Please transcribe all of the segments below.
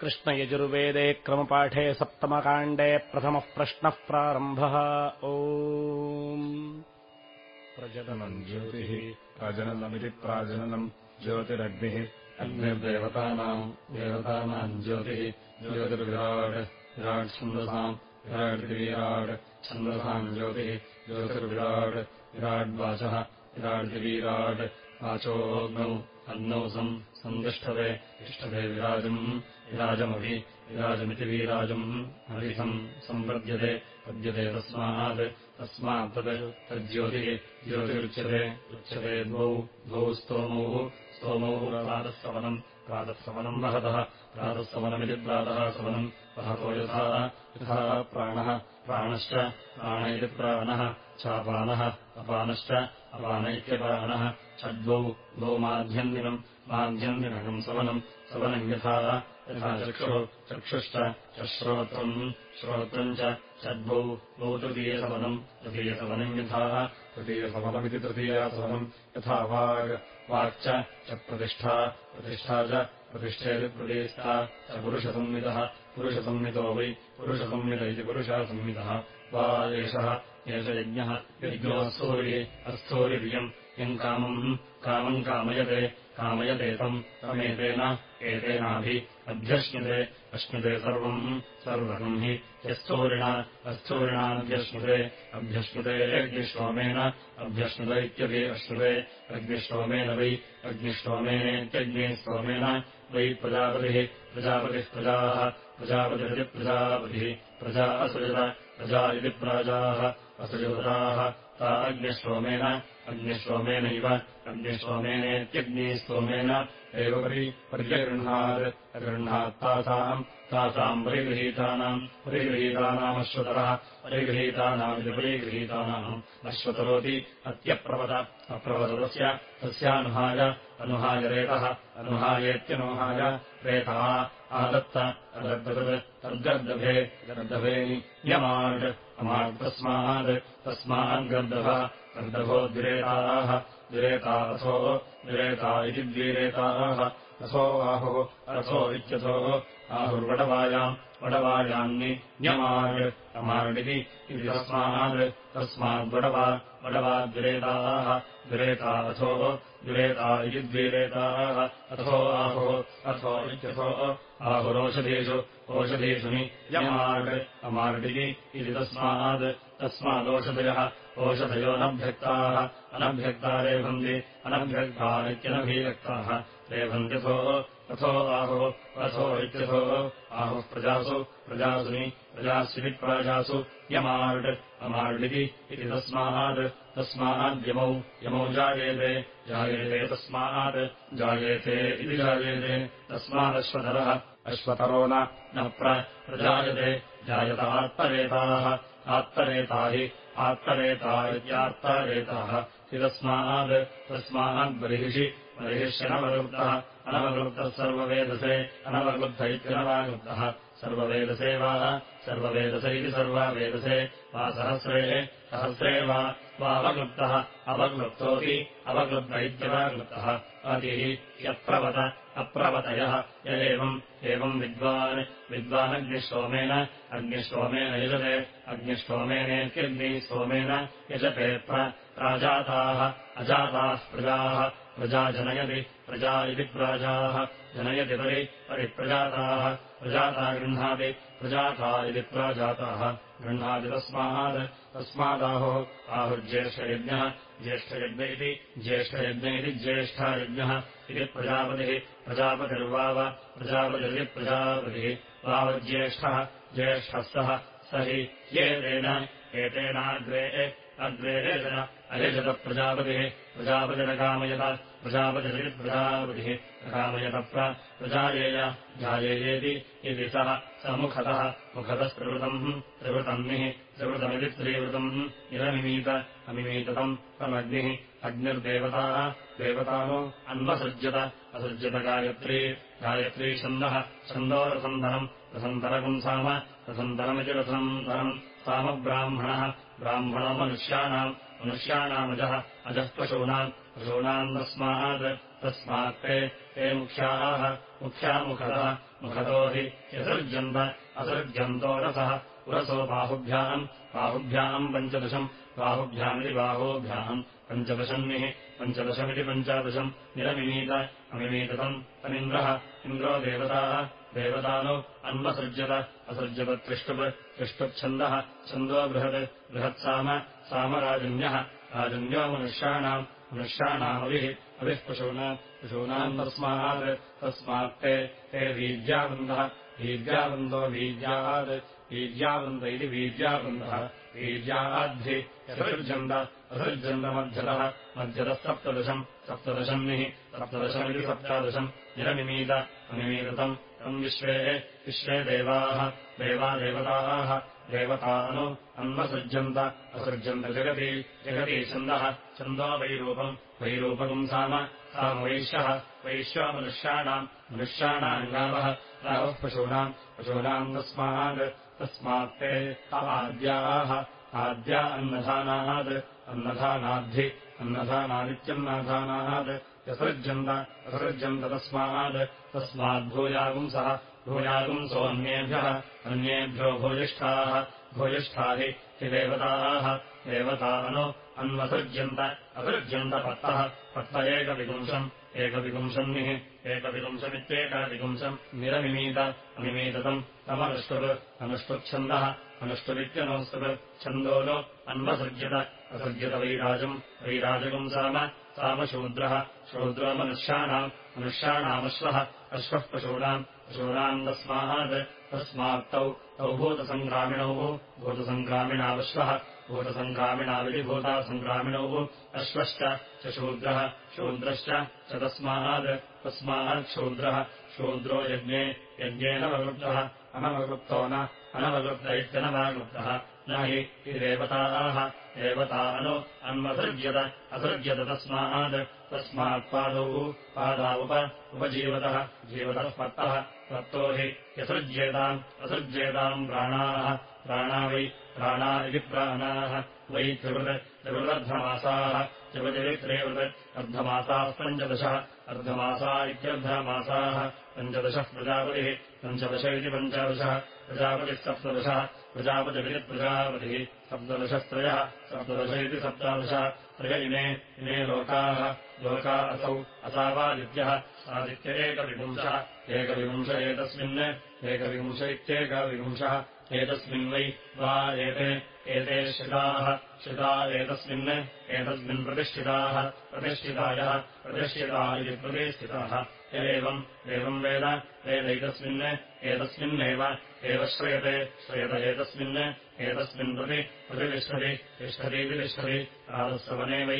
कृष्णयजुर्वेदे क्रमपाठे सप्तमकाण्डे प्रथमः प्रश्नः प्रारम्भः। ओ प्रजननम् ज्योतिः प्रजननमिति प्राजननम् ज्योतिरग्निः अग्निर्देवतानाम् देवतानाम् ज्योतिः ज्योतिर्विराट् विराट् छन्दसाम् विराड्विराट् छन्दसाम् ज्योतिः ज्योतिर्विराट् विराड्वाचः विराड्विराट् वाचोऽग्नौ अग्नौ सम् सन्तिष्ठते तिष्ठते विराजम् विराजमभि विराजमिति वीराजम्। अभिसम् सम्पद्यते पद्यते तस्मात् तस्मात् तत् तज्ज्योतिः ज्योतिरुच्यते उच्यते द्वौ द्वौ स्तोमौ स्तोमौ प्रातःसवनम् प्रातःसवनम् वहतः प्रातःसवनमिति प्रातः सवनम् वहतो यथा यथा प्राणः प्राणश्च प्राण इति प्राणः चापानः अपानश्च अपान इत्यपानः षड्वौ द्वौ माध्यन्दिनम् माध्यन्दिनकम् सवनम् सवनम् यथा चक्षुः चक्षुश्च च श्रोत्रम् श्रोत्रम् च षड्भौ द्वौ तृतीयसवनम् तृतीयसवनम् यथा तृतीयसवनमिति तृतीयसवनम् यथा वाग् वाक्च च प्रतिष्ठा प्रतिष्ठा च प्रतिष्ठेति प्रतीस्था च पुरुषसंविदः पुरुषसंहितो वै पुरुषसंहित इति पुरुषसंहितः एषः एष यज्ञः यज्ञोऽस्थूरि अस्थूरिर्यम्। यम् कामम् कामम् कामयते कामयतेतम् तमेतेन एतेनाभि अभ्यश्नुते अश्नुते सर्वम् सर्वम् हि यस्थूरिणा अस्थूरिणाभ्यश्नुते अभ्यश्नुते अग्निष्टोमेन अभ्यश्नुत इत्यपि अश्नुते अग्निष्टोमेन वै अग्निष्टोमेनेत्यग्निः स्तोमेन वै प्रजापतिः प्रजापतिः प्रजाः प्रजापतिरिति प्रजापतिः प्रजा असृजत प्रजा इति प्राजाः असृजताः ता अग्निष्टोमेन अग्निष्टोमेनैव अग्निष्टोमेनेत्यग्निस्तोमेन एव परि पर्यगृह्णात् अगृह्णात्तासाम् तासाम् परिगृहीतानाम् परिगृहीतानामश्वतरः परिगृहीतानामिति परिगृहीतानाम् अश्वतरोति अत्यप्रवत अप्रवतस्य तस्यानुहाय अनुहाय रेतः अनुहायेत्यनुहाय रेतः आदत्त अदर्दत् तद्गर्दभे गर्दभे यमाड् अमाड् तस्मात् तस्माद्गर्दभः गर्दभो द्विरेताः द्विरेता अथो द्विरेता इति द्विरेताः रथो आहुः रथो इत्यथोः आहुर्वडवायाम् वडवायान्नि न्यमाड् अमाडिति इति तस्मात् तस्माद्वडवा वडवाद्विरेताः द्विरेता अथो द्विरेता इति द्विरेताः अथो आहुः अथो इत्यथो आहुरोषधीषु ओषधीषु हि यमाड् अमार्डिति इति तस्मात् तस्मादोषधयः ओषधयोनभ्यक्ताः अनभ्यक्ता रेभन्ति अनभ्यक्ता इत्यनभिव्यक्ताः रेभन्त्यथो अथो आहुः अथो इत्यथो आहुः प्रजासु प्रजासुनि प्रजास्विति प्राजासु यमार्ड् अमार्डिति इति तस्मात् तस्माद्यमौ यमौ जायेते जायेते तस्मात् जायेते इति जायेते तस्मादश्वतरः अश्वतरो न प्रजायते जायत आत्तरेताः आत्तरेता हि आत्तरेता इत्यात्तरेताः हि तस्मात् तस्माद्बर्हिषि बर्हिष्यनववृत्तः अनववृत्तः सर्ववेदसे अनववृत्त इत्यनवावृत्तः सर्ववेदसे वा सर्ववेदस इति सर्वावेदसे वा सहस्रे सहस्रे वा वावक्लुप्तः अवक्लुप्तोऽपि अवक्लुप्त इत्यवाक्लुप्तः अतिः यप्रवत अप्रवतयः य एवम् विद्वान् विद्वानग्निष्टोमेन अग्निष्टोमेन यजते अग्निष्टोमेनेत्यग्निस्तोमेन यजते प्राजाताः अजाताः प्रजाः प्रजा जनयति प्रजा इति प्राजाः जनयति परि परिप्रजाताः प्रजाता गृह्णाति प्रजाता इति प्राजाताः। गृह्णाति तस्मात् तस्मादाहुः आहुर्ज्येष्ठयज्ञः ज्येष्ठयज्ञ इति ज्येष्ठयज्ञ इति ज्येष्ठयज्ञः इति प्रजापतिः प्रजापतिर्वाव प्रजापतिरिति प्रजापतिः। वावज्येष्ठः ज्येष्ठः सः स हि येतेन एतेनाग्रे अग्रे एतन अयजतप्रजापतिः प्रजापतिरकामयत प्रजापतिरिति प्रजापतिः अकामयत प्रजायेय जायेयेति इति सः स मुखतः मुखतस्त्रिवृतम् त्रिवृतम्निः त्रिवृतमिति त्रिवृतम् निरमिमीत अमिमीततम् तमग्निः अग्निर्देवताः देवतानो अन्वसृज्यत असृज्यत गायत्री गायत्री छन्दः छन्दो रसन्धरम् रसन्तरपुंसाम रसन्तरमिति रसन्तरम् सामब्राह्मणः ब्राह्मणो मनुष्याणाम् मनुष्याणामजः अजः पशूनाम् पशूनाम् तस्मात् ते ते मुख्याः मुख्यामुखतः मुखतो हि यसृज्यन्त असृज्यन्तो रसः पुरसो बाहुभ्याम् बाहुभ्याम् पञ्चदशम् बाहुभ्यामिति बाहोभ्याम् पञ्चदशन्निः पञ्चदशमिति पञ्चादशम् निरमिमीत अमिमीततम् तमिन्द्रः इन्द्रो देवताः देवतानो अन्वसृज्यत। असृज्यत त्रिष्टुप् त्रिष्टुप्छन्दः छन्दो बृहत् बृहत्साम सामराजन्यः राजन्यो मनुष्याणाम् मनुष्याणामभिः अभिः पशूना पशूनाम् तस्मात् तस्मात् ते ते वीर्यावन्दः वीर्यावन्दो वीर्यात् वीर्यावन्द इति वीर्यावन्दः वीर्याद्भि असृज्यन्त असृज्यन्तमध्यतः मध्यतः सप्तदशम् सप्तदशन्निः सप्तदशमिति सप्तादशम् निरमिमीत अनिमीतम् तम् विश्वे देवाः देवा देवताः देवतानु अन्वसृज्यन्त असृज्यन्त जगति जगति छन्दः छन्दो वैरूपम् वैरूपकम् साम साम वैश्यः वैश्यो मनुष्याणाम् गावः रावः पशूनाम् पशूनाम् तस्मात् तस्मात् ते आद्याः आद्या अन्नधानात् अन्नधानाद्धि अन्नधानादित्यन्नधानात् असृज्यन्त तस्मात् तस्माद्भूयागुंसः भूयागुंसोऽन्येभ्यः अन्येभ्यो भूयिष्ठाः भूयिष्ठा हि हि देवताः देवतानो अन्वसृज्यन्त असृज्यन्त पत्तः पत्त एकविपुंशम् एकविपुंशन्निः एकविपुंशमित्येकविपुंशम् निरमिमीत अमिमीततम् तमनुष्टुप् अनुष्टुच्छन्दः अनुष्टुरित्यनुस्तुप् छन्दो नो अन्वसृज्यत असृज्यत वैराजम् वैराजकम् साम सामशूद्रः शूद्रो मनुष्याणाम् मनुष्याणामश्वः अश्वः पशूनाम् तस्मात् तस्मात्तौ तौ भूतसङ्ग्रामिणौ भूतसङ्ग्रामिणावश्वः भूतसङ्ग्रामिणाविति भूतासङ्ग्रामिणौ अश्वश्च च शूद्रः शूद्रश्च च तस्मात् तस्मात् शूद्रः यज्ञे यज्ञेन ववृद्धः अनववृत्तो न इत्यनवावृत्तः न हि देवताः देवतानु अन्वसृज्यत असृज्यत तस्मात्। तस्मात्पादौ पादावुप उपजीवतः जीवतः पत्तः तत्तो हि यसृज्येताम् असृज्येताम् प्राणाः। प्राणा वै प्राणा इति प्राणाः। वै त्रिवृत् त्रिवृदर्धमासाः त्रिवृतित्रेवृत् अर्धमासाः पञ्चदशः अर्धमासा इत्यर्धमासाः पञ्चदशः प्रजापतिः पञ्चदश इति पञ्चादशः प्रजापतिः सप्तदशः प्रजापतिविप्रजापतिः सप्तदशत्रयः सप्तदश इति सप्तादशः त्रय इमे इमे लोकाः लोका असौ असावादित्यः आदित्य एकविपुंशः एकविपुंश एतस्मिन् एकविपुंश इत्येकविपुंशः एतस्मिन् वै वा एते एते श्रिताः श्रिता एतस्मिन् एतस्मिन् प्रतिष्ठिताः प्रतिष्ठितायः प्रतिष्ठिता इति प्रतिष्ठिताः एवम् एवम् वेद वेदैतस्मिन् एतस्मिन्नेव एव श्रयते श्रयत एतस्मिन् एतस्मिन् प्रति प्रतिष्ठति तिष्ठतीति तिष्ठति प्रातःसवने वै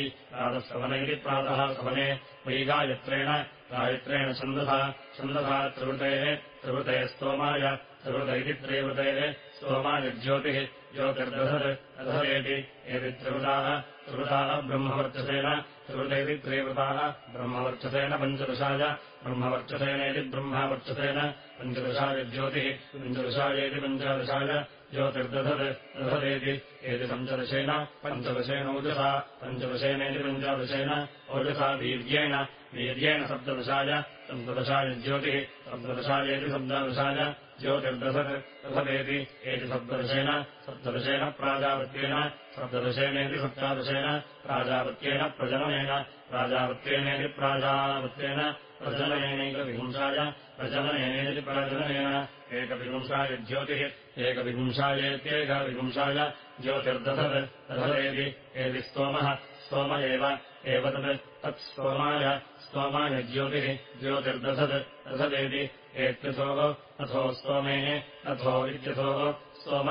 इति प्रातः सवने वै गायत्रेण गायत्रेण छन्दसा छन्दसा त्रिवृतेः त्रिवृतेः स्तोमाय त्रिवृत इति त्रिवृतेः स्तोमाय ज्योतिः ज्योतिर्दधत् अधरेति एति त्रिवृताः त्रिवृताः ब्रह्मवर्चसेन त्रिवृतेति त्रिवृताः ब्रह्मवर्चसेन पञ्चदशाय ब्रह्मवर्चसेनेति ब्रह्मवर्चसेन पञ्चदशाय ज्योतिः पञ्चदशायेति पञ्चदशाय ज्योतिर्दधत् दधदेति एति पञ्चदशेन पञ्चदशेन ओजसा पञ्चदशेनेति पञ्चादशेन ओजसा वीर्येण वीर्येण सप्तदशाय सप्तदशाय ज्योतिः सप्तदशायेति सप्तादशाय ज्योतिर्दधत् दधदेति एति सप्तदशेन सप्तदशेन प्राजापत्येन सप्तदशेनेति सप्तादशेन प्राजापत्येन प्रजननेन प्राजापत्येनेति प्राजापत्येन प्रजननेनैकविपुंसाय प्रजननेनेति प्रजननेन। एकविपुंसाय ज्योतिः एकविपुंसायेत्येकविपुंसाय ज्योतिर्दधत् दधदेति एति स्तोमः। स्तोम एव तत् तत्स्तोमाय स्तोमाय ज्योतिः ज्योतिर्दधत् दधदेति एत्यथोः अथो स्तोमेः अथो इत्यथोः स्तोम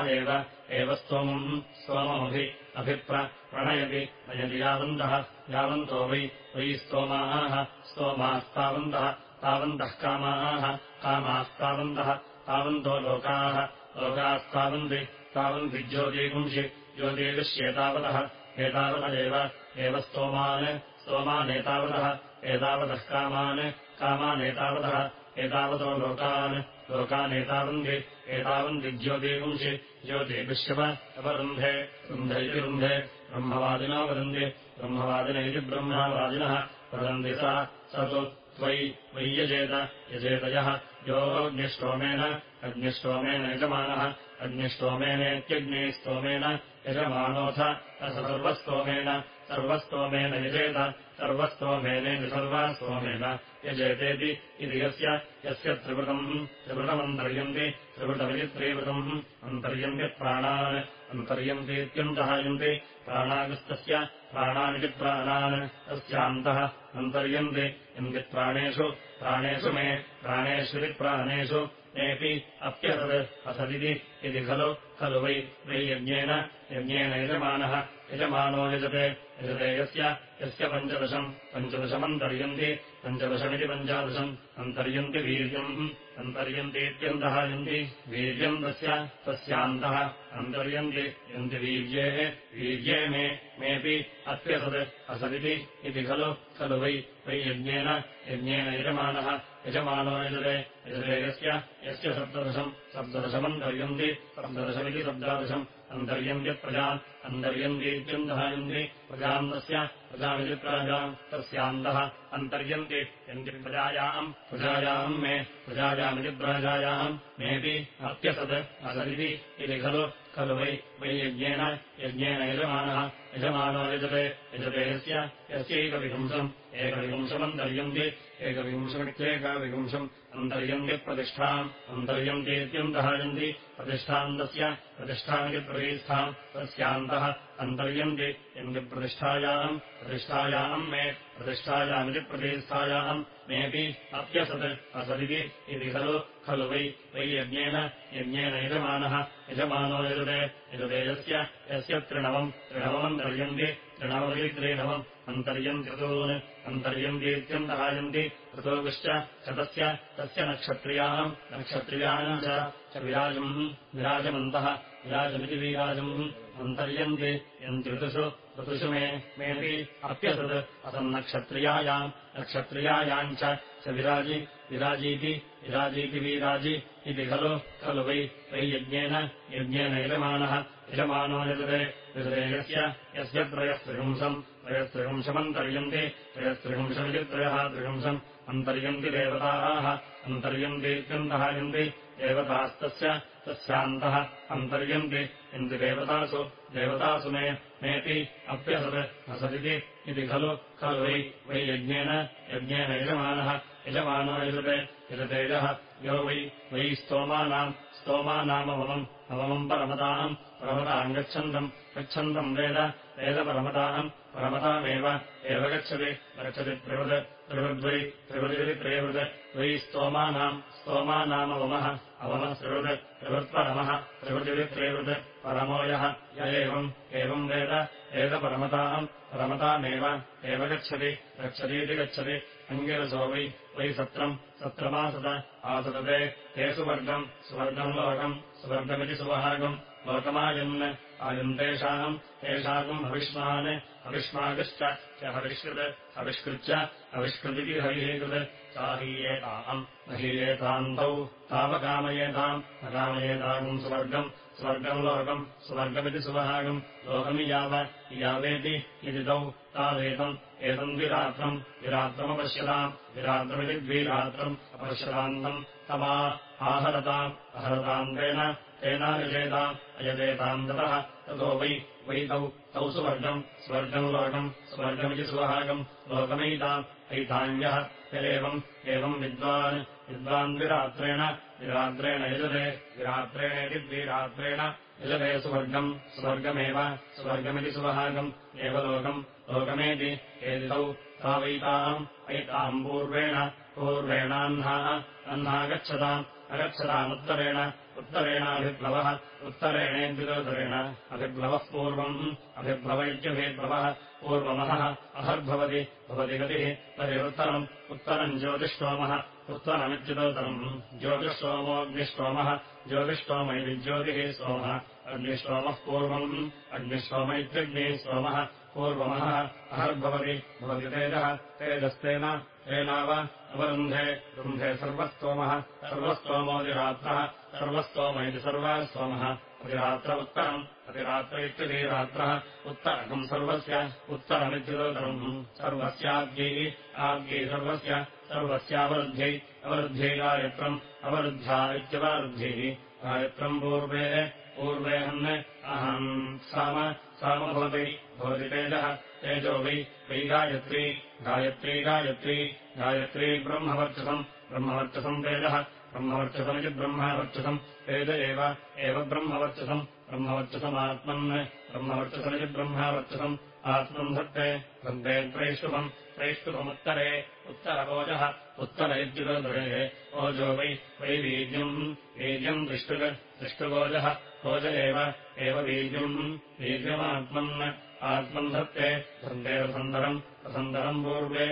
एव स्तोमम् स्तोममभि अभिप्रणयति नयति यावन्तः यावन्तो वै वै स्तोमाः स्तोमास्तावन्तः तावन्तः कामाः कामास्तावन्तः तावन्तो लोकाः लोकास्तावन्ति तावन्ति ज्योतिगुंषि ज्योतिर्विश्येतावतः एतावत एव स्तोमान् स्तोमानेतावतः एतावतः कामान् कामानेतावतः एतावतो लोकान् लोकानेतावन्ति एतावन्ति ज्योतिगुंषि ज्योतिर्विश्यव अपरुन्धे रुन्ध इति रुन्धे ब्रह्मवादिनो वदन्ति। ब्रह्मवादिन इति ब्रह्मवादिनः वदन्ति सा तु त्वयि वै यजेत यजेतयः योऽग्निष्टोमेन अग्निष्टोमेन यजमानः अग्निष्टोमेनेत्यग्निस्तोमेन यजमानोऽथ अथ सर्वस्तोमेन सर्वस्तोमेन यजेत सर्वस्तोमेनेति सर्वास्तोमेन यजेतेति इति यस्य यस्य त्रिवृतम् त्रिवृतमन्तर्यन्ति त्रिवृतमिति त्रिवृतम् अन्तर्यन्ति प्राणान् अन्तर्यन्तीत्यन्तहायन्ति प्राणागस्तस्य प्राणानिति प्राणान् तस्यान्तः अन्तर्यन्ति। यन्ति प्राणेषु मे प्राणेष्विति प्राणेषु मेऽपि अप्यसत् असदिति इति खलु खलु वै वै यज्ञेन यज्ञेन यजमानः यजमानो यजते यजते यस्य यस्य पञ्चदशम्। पञ्चदशमन्तर्यन्ति पञ्चदशमिति पञ्चादशम्। अन्तर्यन्ति वीर्यम् अन्तर्यन्तीत्यन्तहायन्ति वीर्यम् तस्य तस्यान्तः। अन्तर्यन्ति यन्ति वीर्ये वीर्ये मे मेऽपि अप्यसत् असदिति इति खलु खलु वै वै यज्ञेन यज्ञेन यजमानः यजमानो यजते यजते यस्य सप्तदशम् सप्तदशमन्तर्यन्ति सप्तदशमिति सप्तादशम् अन्तर्यन्त्यप्रजाम् अन्तर्यन्तीत्यन्तहायन्ति प्रजाम् तस्य प्रजामिति प्राजाम् तस्यान्तः अन्तर्यन्ति यन्ति प्रजायाम् प्रजायाम् मे प्राजायाम् मेऽपि अप्यसत् असदिति इति खलु खलु वै वै यज्ञेन यज्ञेन यजमानः यजमानो यजते यजते यस्य यस्यैकविपुंसम् एकविपुंसमन्तर्यन्ति एकविंशमित्येकविपुंसम् अन्तर्यन्ति प्रतिष्ठाम् अन्तर्यन्तीत्यन्तहायन्ति प्रतिष्ठाम् तस्य प्रतिष्ठामिति प्रतिष्ठाम् तस्यान्तः अन्तर्यन्ति यन्ति प्रतिष्ठायाम् प्रतिष्ठायाम् मे प्रतिष्ठायामिति प्रतिष्ठायाम् मेऽपि अप्यसत् असदिति इति खलु खलु वै वै यज्ञेन यज्ञेन यजमानः यजमानो यजते यजते यस्य यस्य त्रिणवम् त्रिणवमन्तर्यन्ति त्रिणवमिति त्रिणवम् अन्तर्यन्ति ऋतून् अन्तर्यन्तीत्यन्तहायन्ति ऋतोगुश्च च तस्य नक्षत्रियाम् नक्षत्रियाम् च विराजम् विराजमन्तः विराजमिति विराजम् अन्तर्यन्ति यन्ति ऋतुषु ऋतुषु मे मेऽपि अप्यसत् असन्नक्षत्रियायाम् नक्षत्रियायाम् च विराजि विराजीति विराजीति वीराजि इति खलु खलु वै वै यज्ञेन यज्ञेन यजमानः यजमानो यजते यजते यस्य त्रयस्त्रिपुंसम् त्रयस्त्रिपुंशमन्तर्यन्ति त्रयस्त्रिपुंशमिति त्रयः त्रिपुंसम् अन्तर्यन्ति देवताः अन्तर्यन्तीत्यन्तहायन्ति देवतास्तस्य तस्यान्तः अन्तर्यन्ति यन्ति देवतासु देवतासु मे मेऽपि अप्यसत् असदिति इति खलु खलु वै वै यज्ञेन यज्ञेन यजमानः यजमानो यजते यजतेजः यो वै वै स्तोमानाम् स्तोमानामवमम् अवमम् परमताम् गच्छन्तम् गच्छन्तम् वेद वेदपरमताम् परमतामेव एव गच्छति गच्छति त्रिवृत् त्रिवृद्वै त्रिवृदिति त्रिवृत् द्वै स्तोमानाम् स्तोमानामवमः अवमः त्रिवृत् त्रिवृत्परमः त्रिवृदिति त्रिवृत् परमो यः य एवम् एवम् वेद वेदपरमताम् परमतामेव एव गच्छति गच्छतीति गच्छति अङ्गिरसो वै वै सत्रम् सत्रमासत आसतते ते सुवर्गम् सुवर्गम् लोकम् सुवर्गमिति सुवहागम् लोकमायन् आयम् तेषाम् तेषाकम् हविष्मान् हविष्माकश्च च हविष्कृत् हविष्कृत्य हविष्कृतिति हविहेकृत् चाहीयेताम् महीयेतान्तौ तावकामयेताम् अकामयेताकम् सुवर्गम् स्वर्गम् लोकम् स्वर्गमिति सुवहागम् लोकमि याव यावेति इति तौ तावेतम् एतम् द्विरात्रम् विरात्रमपश्यताम् विरात्रमिति द्विरात्रम् अपश्यतान्तम् तमा आहरताम् अहरताम् तेन तेनायजेताम् अयजेताम् ततः वै वै तौ सुवर्गम् स्वर्गम् लोकम् स्वर्गमिति सुवहागम् लोकमैताम् ऐतान्यः यदेवम् एवम् विद्वान् विद्वान् द्विरात्रेण द्विरात्रेण यजते द्विरात्रेणेति द्विरात्रेण यजते सुवर्गम् स्वर्गमेव स्वर्गमिति सुवहागम् एव लोकम् लोकमेति एति तौ तावैताम् ऐताम् पूर्वेण पूर्वेणाह्नाः अह्ना गच्छताम् अगच्छतामुत्तरेण उत्तरेणाभिप्लवः उत्तरेणेद्विदोत्तरेण अभिप्लवः पूर्वम् अभिप्लव इत्यभिप्लवः पूर्वमहः अहर्भवति भवति गतिः तर्हिरुत्तरम् उत्तरम् ज्योतिष्टोमः उत्तरमित्युदोत्तरम् ज्योतिष्टोमोऽग्निष्टोमः ज्योतिष्टोम इति ज्योतिः सोमः अग्निष्टोमः पूर्वम् अग्निष्टोम इत्यग्निः सोमः पूर्वमहः अहर्भवति भवति तेजः तेजस्तेन तेनाव अवरुन्धे रुन्धे सर्वस्तोमः सर्वस्तोमोऽधिरात्रः सर्वस्तोम इति सर्वस्तोमः। अधिरात्र उत्तरम् अतिरात्र इत्यति रात्रः उत्तरकम् सर्वस्य उत्तरमित्युदोतरम् सर्वस्याद्यै आद्यै सर्वस्य सर्वस्यावरुद्ध्यै अवरुद्ध्यै गायत्रम् अवरुद्ध्या इत्यवरुद्ध्यैः गायत्रम् पूर्वे पूर्वेऽहन् अहम् साम साम भवति भवति तेजः तेजो वै वै गायत्री गायत्री गायत्री गायत्री ब्रह्मवर्चसम् ब्रह्मवर्चसम् तेजः ब्रह्मवर्चसमिति ब्रह्मवर्चसम् तेज एव ब्रह्मवर्चसम् ब्रह्मवर्चसमात्मन् ब्रह्मवर्चसमिति ब्रह्मवर्चसम् आत्मम् धत्ते वन्दे त्रैष्टुभम् त्रैष्टुभमुत्तरे उत्तरवोजः उत्तर इत्युदरे ओजो वै वै वीर्यम् वीर्यम् दृष्टुग दृष्टुगोजः ओज एव वीर्यम् वीर्यमात्मन् आत्मम् धत्ते धन्दे रसन्दरम् रसन्दरम् पूर्वे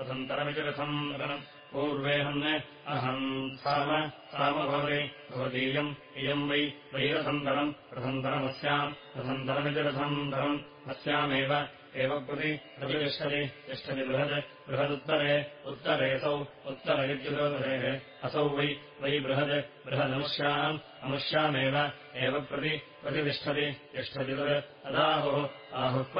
रसन्तरमिति रसन्दरम् पूर्वेऽहन् अहम् साम साम भवति भवतीयम् इयम् वै वैरसन्दरम् रसन्दरमस्याम् रसन्दरमिति रसन्दरम् अस्यामेव एव प्रति प्रतिष्ठति तिष्ठति बृहत् बृहदुत्तरे उत्तरेऽसौ उत्तर इत्युदोदरेः असौ वै वै बृहद् बृहदनुष्याम् अनुष्यामेव एव प्रति प्रतिष्ठति तिष्ठति तत् तदाहुः आहुः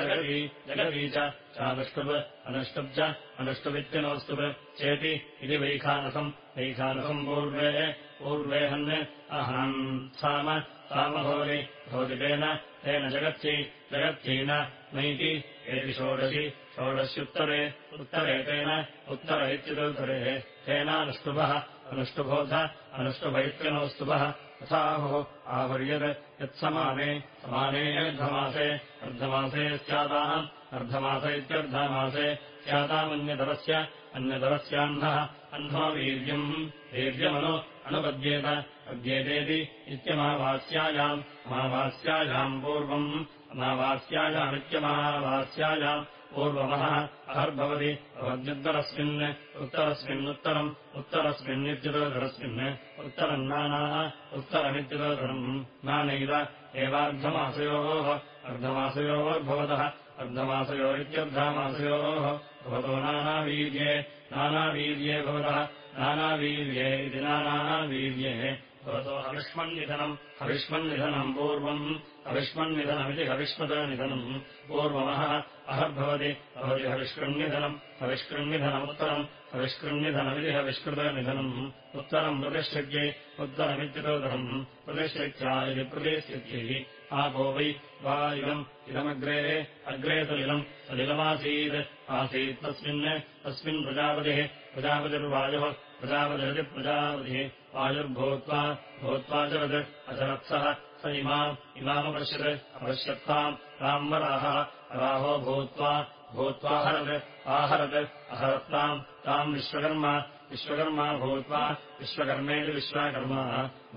जगती जगती चानुष्टुप् अनुष्टुब् च अनुष्टुमित्यनोऽस्तुप् चेति इति वैखानसम् वैखानसम् पूर्वे पूर्वेऽहन् अहम् साम साम भवति तेन तेन जगत्यै जगत्यैन नैति एति षोडशि षोडश्युत्तरे उत्तरे तेन उत्तर इत्युदुत्तरे तेनानुष्टुभः अनुष्टुभोध अनुष्टुभ इत्यनोस्तुभः तथाहुः आवर्यत् यत्समाने समाने अर्धमासे अर्धमासे स्याताम् अर्धमास इत्यर्धमासे स्यातामन्यतरस्य अन्यतरस्याह्नः अह्नो वीर्यम् वीर्यमनु अनुपद्येत पद्येतेति इत्यमावास्यायाम् अमावास्यायाम् पूर्वम् अमावास्यायामित्यमावास्यायाम् पूर्वमहः अहर्भवति। भवद्युत्तरस्मिन् उत्तरस्मिन्नुत्तरम् उत्तरस्मिन्नित्युतरस्मिन् उत्तरम् नानाः उत्तरमित्युतरम् नानैव। एवार्धमासयोः अर्धमासयोर्भवतः अर्धमासयोरित्यर्धमासयोः भवतो नानावीर्ये नानावीर्ये भवतः नानावीर्ये इति नानावीर्ये भवतो हविष्मन्निधनम् हविष्मन्निधनम् पूर्वम्। हविष्मन्निधनमिति हविष्मदनिधनम् पूर्वमः अहर्भवति भवति हविष्कृण्यधनम्। हविष्कृण्यधनमुत्तरम् हविष्कृण्यधनमिति हविष्कृतनिधनम्। उत्तरम् प्रतिष्ठित्यै उत्तरमित्युतोदरम् प्रतिष्ठित्या इति प्रतिष्ठित्यै। आपो वै वा इदम् इदमग्रे अग्रे सलिलम् सलिलमासीत्। आसीत् तस्मिन् तस्मिन् प्रजापतिः प्रजापतिर्वायुः प्रजापतिरिति प्रजापतिः वायुर्भूत्वा भूत्वा चरत् अचरत्सः स इमाम् इमामपश्यत् अपश्यत्ताम् ताम् वराहः राहो भूत्वा भूत्वा हरत् आहरत् अहरत्ताम् ताम् विश्वकर्मा विश्वकर्मा भूत्वा विश्वकर्मेति विश्वकर्मा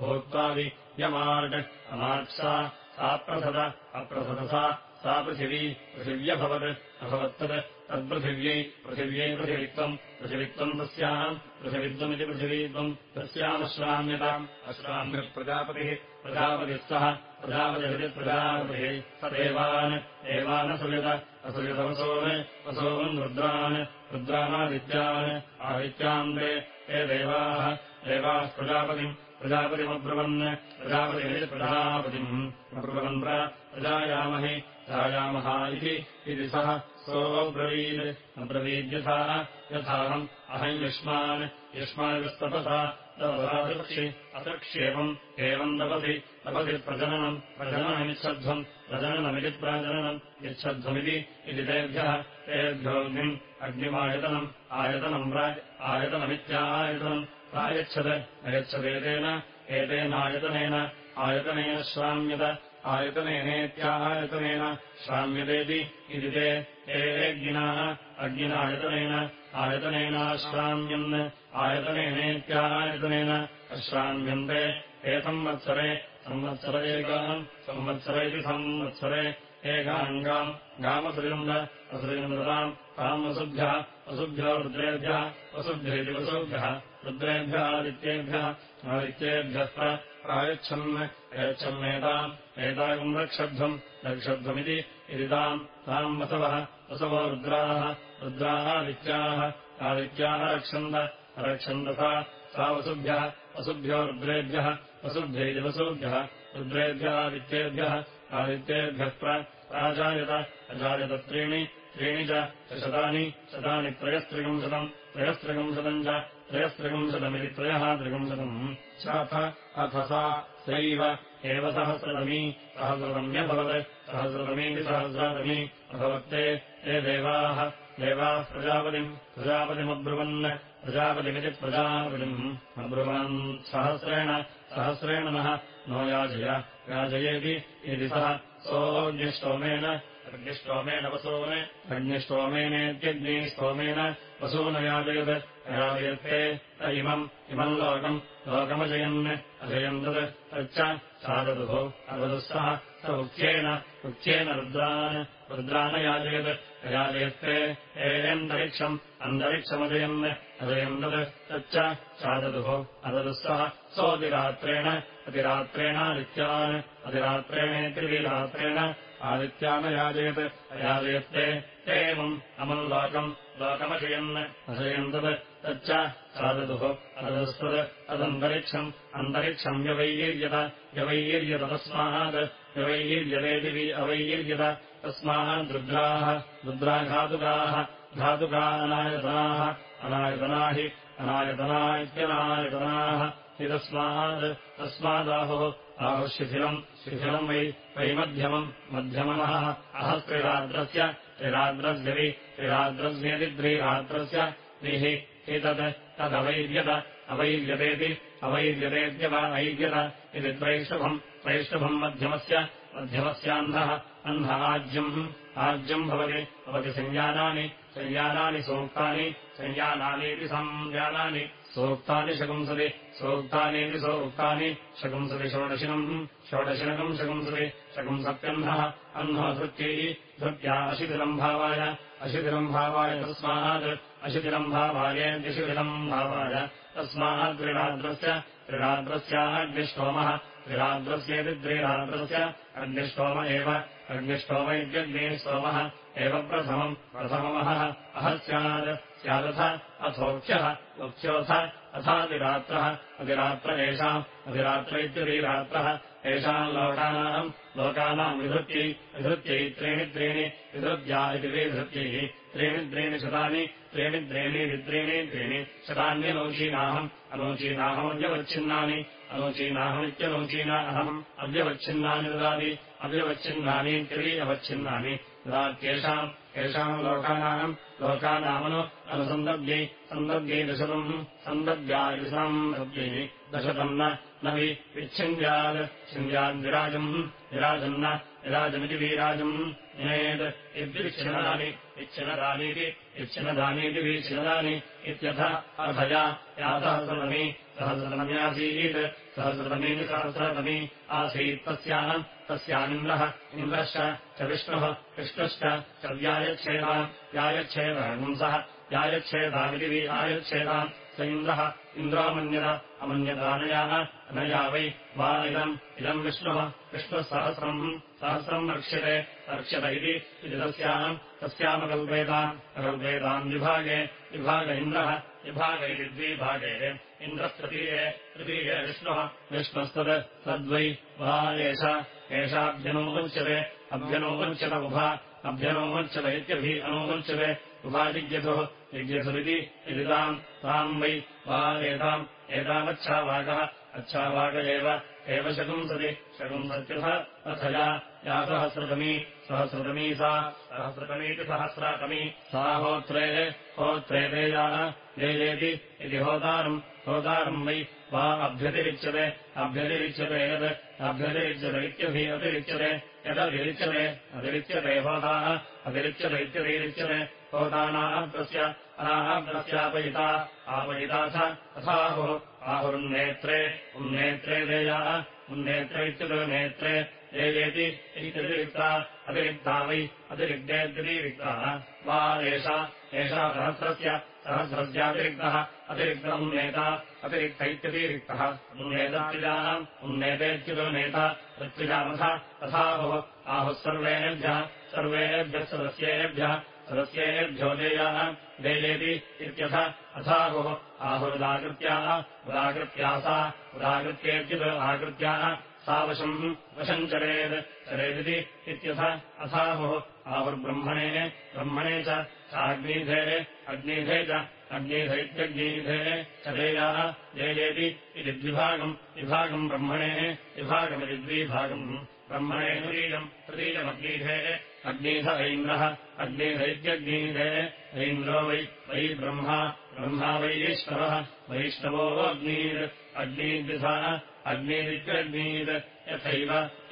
भूत्वा यमार्ट् अमार्ट्सा सा प्रसद अप्रसदसा सा पृथिवी पृथिव्यभवत् अभवत्तत् तत्पृथिव्यै पृथिव्यै पृथिवित्वम् पृथिवित्वम् तस्याम् पृथिवित्वमिति पृथिवीत्वम् तस्यामश्राम्यताम् अश्राम्यप्रजापतिः प्रजापतिस्तः प्रजापतिरिति प्रजापतिः स देवान् देवानसुलित असुलितवसोन् वसोन् रुद्रान् रुद्रानादित्यान् आदित्यान् ते ते देवाः देवाः प्रजापतिम् प्रजापतिमब्रुवन् प्रजापतिमिति प्रजापतिम् अब्रुवन् प्रजायामहि जायामः इति सः सोऽब्रवीत् अब्रवीद्यथा यथाहम् अहम् युष्मान्। युष्मायुस्तपसा तपसादृक्षि अदृक्ष्येवम्। एवम् तपसि तपसि प्रजननम्। प्रजननमिच्छध्वम्। प्रजननमिति प्राजननम्। यच्छध्वमिति इति तेभ्यः। तेभ्योऽग्निम् अग्निमायतनम्। आयतनम् प्राग् आयतनमित्यायतनम् प्रायच्छत्। अयच्छदेतेन। एतेनायतनेन। आयतनेन श्राम्यत आयतनेनेत्यायतनेन श्राम्यतेति इति ते एग्निनाः अग्निनायतनेन आयतनेनाश्राम्यन् आयतनेनेत्यायतनेन अश्राम्यन्ते ते संवत्सरे संवत्सर एकाम् संवत्सर इति संवत्सरे एकाङ्गाम् गामसृजन्द असृजन्दताम् ताम् वसुभ्यः वसुभ्यो रुद्रेभ्यः वसुभ्य इति वसुभ्यः रुद्रेभ्यः आदित्येभ्यः आदित्येभ्यः प्रायच्छन् यच्छन्नेताम् एताकम् रक्षध्वम् रक्षध्वमिति इति ताम् ताम् वसवः वसवो रुद्राः रुद्रादित्याः आदित्याः रक्षन्द रक्षन्दसा सा वसुभ्यः वसुभ्यो रुद्रेभ्यः वसुभ्यैति वसुभ्यः रुद्रेभ्यः आदित्येभ्यः आदित्येभ्यः प्राजायत अजायत त्रीणि त्रीणि च शतानि शतानि त्रयस्त्रिगुंशतम् त्रयस्त्रिगुंशतम् च त्रयस्त्रिगुंशतमिति त्रयः त्रिगुंशतम् चाथ अथ सा सैव एव सहस्रतमी सहस्रतम्यभवत् सहस्रतमीति सहस्रातमी अभवत्ते। हे देवाः देवाः प्रजापतिम् प्रजापतिमब्रुवन् प्रजापतिमिति प्रजापतिम्। अब्रुवन् सहस्रेण सहस्रेण नः नो याजय याजयेति यदि सः। सोऽग्निष्टोमेन अग्निष्टोमेन वसून् अग्निष्टोमेनेत्यग्निस्तोमेन वसून याजयत् याजयत्ते त इमम् इमम् लोकम् लोकमजयन् अजयन् तत् तच्च सादधुः अवधुः सः उच्येन उच्येन रुद्रान् रुद्रान् याजयत् याजयत्ते एयन्तरिक्षम् अन्तरिक्षमजयन् अजयन् तत् तच्च सादधुः अदधुः सः सोऽतिरात्रेण अतिरात्रेणादित्यान् अतिरात्रेणेतिरात्रेण आदित्यान् याजयत् याजयत्ते एवम् अमम् लोकम् लोकमजयन् अजयन् तत् तच्च सादधुः अदस्तत् तदन्तरिक्षम् अन्तरिक्षम् व्यवैर्यत व्यवैर्यत तस्मात् व्यवैर्यतेति अवैर्यत तस्मात् रुद्राः रुद्राघातुकाः घातुका अनायतनाः अनायतना हि अनायतना इत्यनायतनाः हि तस्मात् तस्मादाहुः आहुः शिथिलम् वै वै मध्यमम् मध्यममः अह त्रिराद्रस्य त्रिराद्रस्यवि त्रिराद्रस्येति द्रिराद्रस्य द्विः एतत् तदवैर्यत अवैर्यतेति अवैर्यतेत्यव ऐर्यत इति त्रैष्टभम् त्रैष्टभम् मध्यमस्य मध्यमस्यान्धः अन्ध आज्यम्। आज्यम् भवति भवति संज्ञानानि संज्ञानानि सूक्तानि संज्ञानानीति संज्ञानानि सूक्तानि शकुंसति सूक्तानीति सूक्तानि शकुंसति षोडशिनम् षोडशिनकम् शकुंसति शकुंसत्यह्नः अह्नो धृत्यैः धृत्या अशिथिलम् भावाय अशिथिलम् भावाय तस्मात् अशिथिलम् भावायेत्यशिथिलम् भावाय तस्मात् त्रिराद्रस्य त्रिराद्रस्याग्निष्टोमः त्रिराद्रस्येति त्रिराद्रस्य अग्निष्टोम एव अग्निष्टोम इत्यग्निः सोमः एव प्रथमम् प्रथममहः अहः स्यात् स्यादथ अथोक्ष्यः उक्ष्योऽथ अथातिरात्रः अतिरात्र एषाम् अधिरात्र इत्यतिरात्रः एषाम् लोकानाम् लोकानाम् विधृत्यै विधृत्यै त्रीणि त्रीणि विधृत्या इति विधृत्यैः त्रीणि त्रीणि शतानि त्रीणि त्रीणीति त्रीणि त्रीणि शतान्यनौचीनाहम् अनौचीनाहमव्यवच्छिन्नानि अनौचीनाहमित्यनौचीना अहम् अव्यवच्छिन्नानि ददाति अव्यवच्छिन्नानि त्रि अवच्छिन्नानि ददात्येषाम् येषाम् लोकानाम् लोकानामनु अनुसन्दव्यै सन्दव्यै दशतम् सन्दव्यायुषाम् सव्यैः दशतम् न वि विच्छिन्द्यात् छिन्द्याद्विराजम् विराजन्न विराजमिति वीराजम् निनेत् इद्विच्छिनदानि इच्छिनदानीति इच्छिनदानीति विच्छिनदानि इत्यथ अथया या सहस्रतमी सहस्रतम्यासीत् सहस्रतमीति सहस्रतमी आसीत् तस्याम् तस्यामिन्द्रः इन्द्रश्च च विष्णुः विष्णुश्च च व्यायच्छेदाम् व्यायच्छेदहंसः व्यायच्छेदामिति वि आयच्छेदाम् स इन्द्रः इन्द्रोऽमन्यत अमन्यतानयाः अनया वै वा इदम् इदम् विष्णुः विष्णुः सहस्रम् सहस्रम् रक्ष्यते रक्ष्यत इति तस्याम् तस्यामकल्पेताम् अकल्पेताम् विभागे विभाग इन्द्रः विभाग इति द्विभागे इन्द्रस्तृतीये तृतीये विष्णुः विष्णुस्तत् तद्वै वा एष एषाभ्यनोमुच्यते अभ्यनोमुच्यत उभा अभ्यनोमुच्यत इत्यभि अनुमुच्यते उभाजिज्ञतुः जिज्ञसुरिति इति ताम् ताम् वै वा एताम् एतामच्छावाकः अच्छावाक एव एव शकुंसति शकुंसत्यथ अथया या सहस्रतमी सहस्रतमी सा सहस्रतमीति सहस्रातमी सा होत्रे होत्रे देयाः देयेति इति होतारम् होतारम् वै वा अभ्यतिरिच्यते अभ्यतिरिच्यते यत् अभ्यतिरिच्यते इत्यभि अतिरिच्यते यदतिरिच्यते अतिरिच्यते होताः अतिरिच्यते इत्यतिरिच्यते होतानाभ्रस्य अनाभ्रस्यापयिता आपयिताथ तथाहुः आहुर्नेत्रे उन्नेत्रे देयाः उन्नेत्रे इत्युतो नेत्रे देवेति इत्यतिरिक्ता अतिरिक्ता वै अतिरिक्तेत्यतिरिक्ता वा एषा एषा सहस्रस्य सहस्रस्यातिरिक्तः अतिरिक्तम् नेता अतिरिक्त इत्यतिरिक्तः उन्नेतत्रिजानाम् उन्नेतेत्युतो नेता ऋत्विजामथ तथा भव आहुः सर्वेभ्यः सर्वेभ्यः सदस्येभ्यः सदस्येभ्यो देयाः देयेति इत्यथ अथाहुः आहुरुदाकृत्याः उदाकृत्या सा उदाकृत्येत्युत आकृत्याः सा वशम् वशम् चरेत् चरेदिति इत्यथ अथाहुः आहुर्ब्रह्मणे ब्रह्मणे च साग्नीधे अग्नीधे च अग्नीधैत्यग्नीधे च देयाः देयेति इति द्विभागम् विभागम् ब्रह्मणे विभागमिति द्विभागम् ब्रह्मणे तृतीयम् तृतीयमग्नीधे अग्नीध ऐन्द्रः अग्नीधैत्यग्नीधे ऐन्द्रो वै वै ब्रह्मा ब्रह्मा वैश्वरः वैष्णवो अग्नीर् अग्नीद्विधः अग्नीदित्यग्नीत् यथैव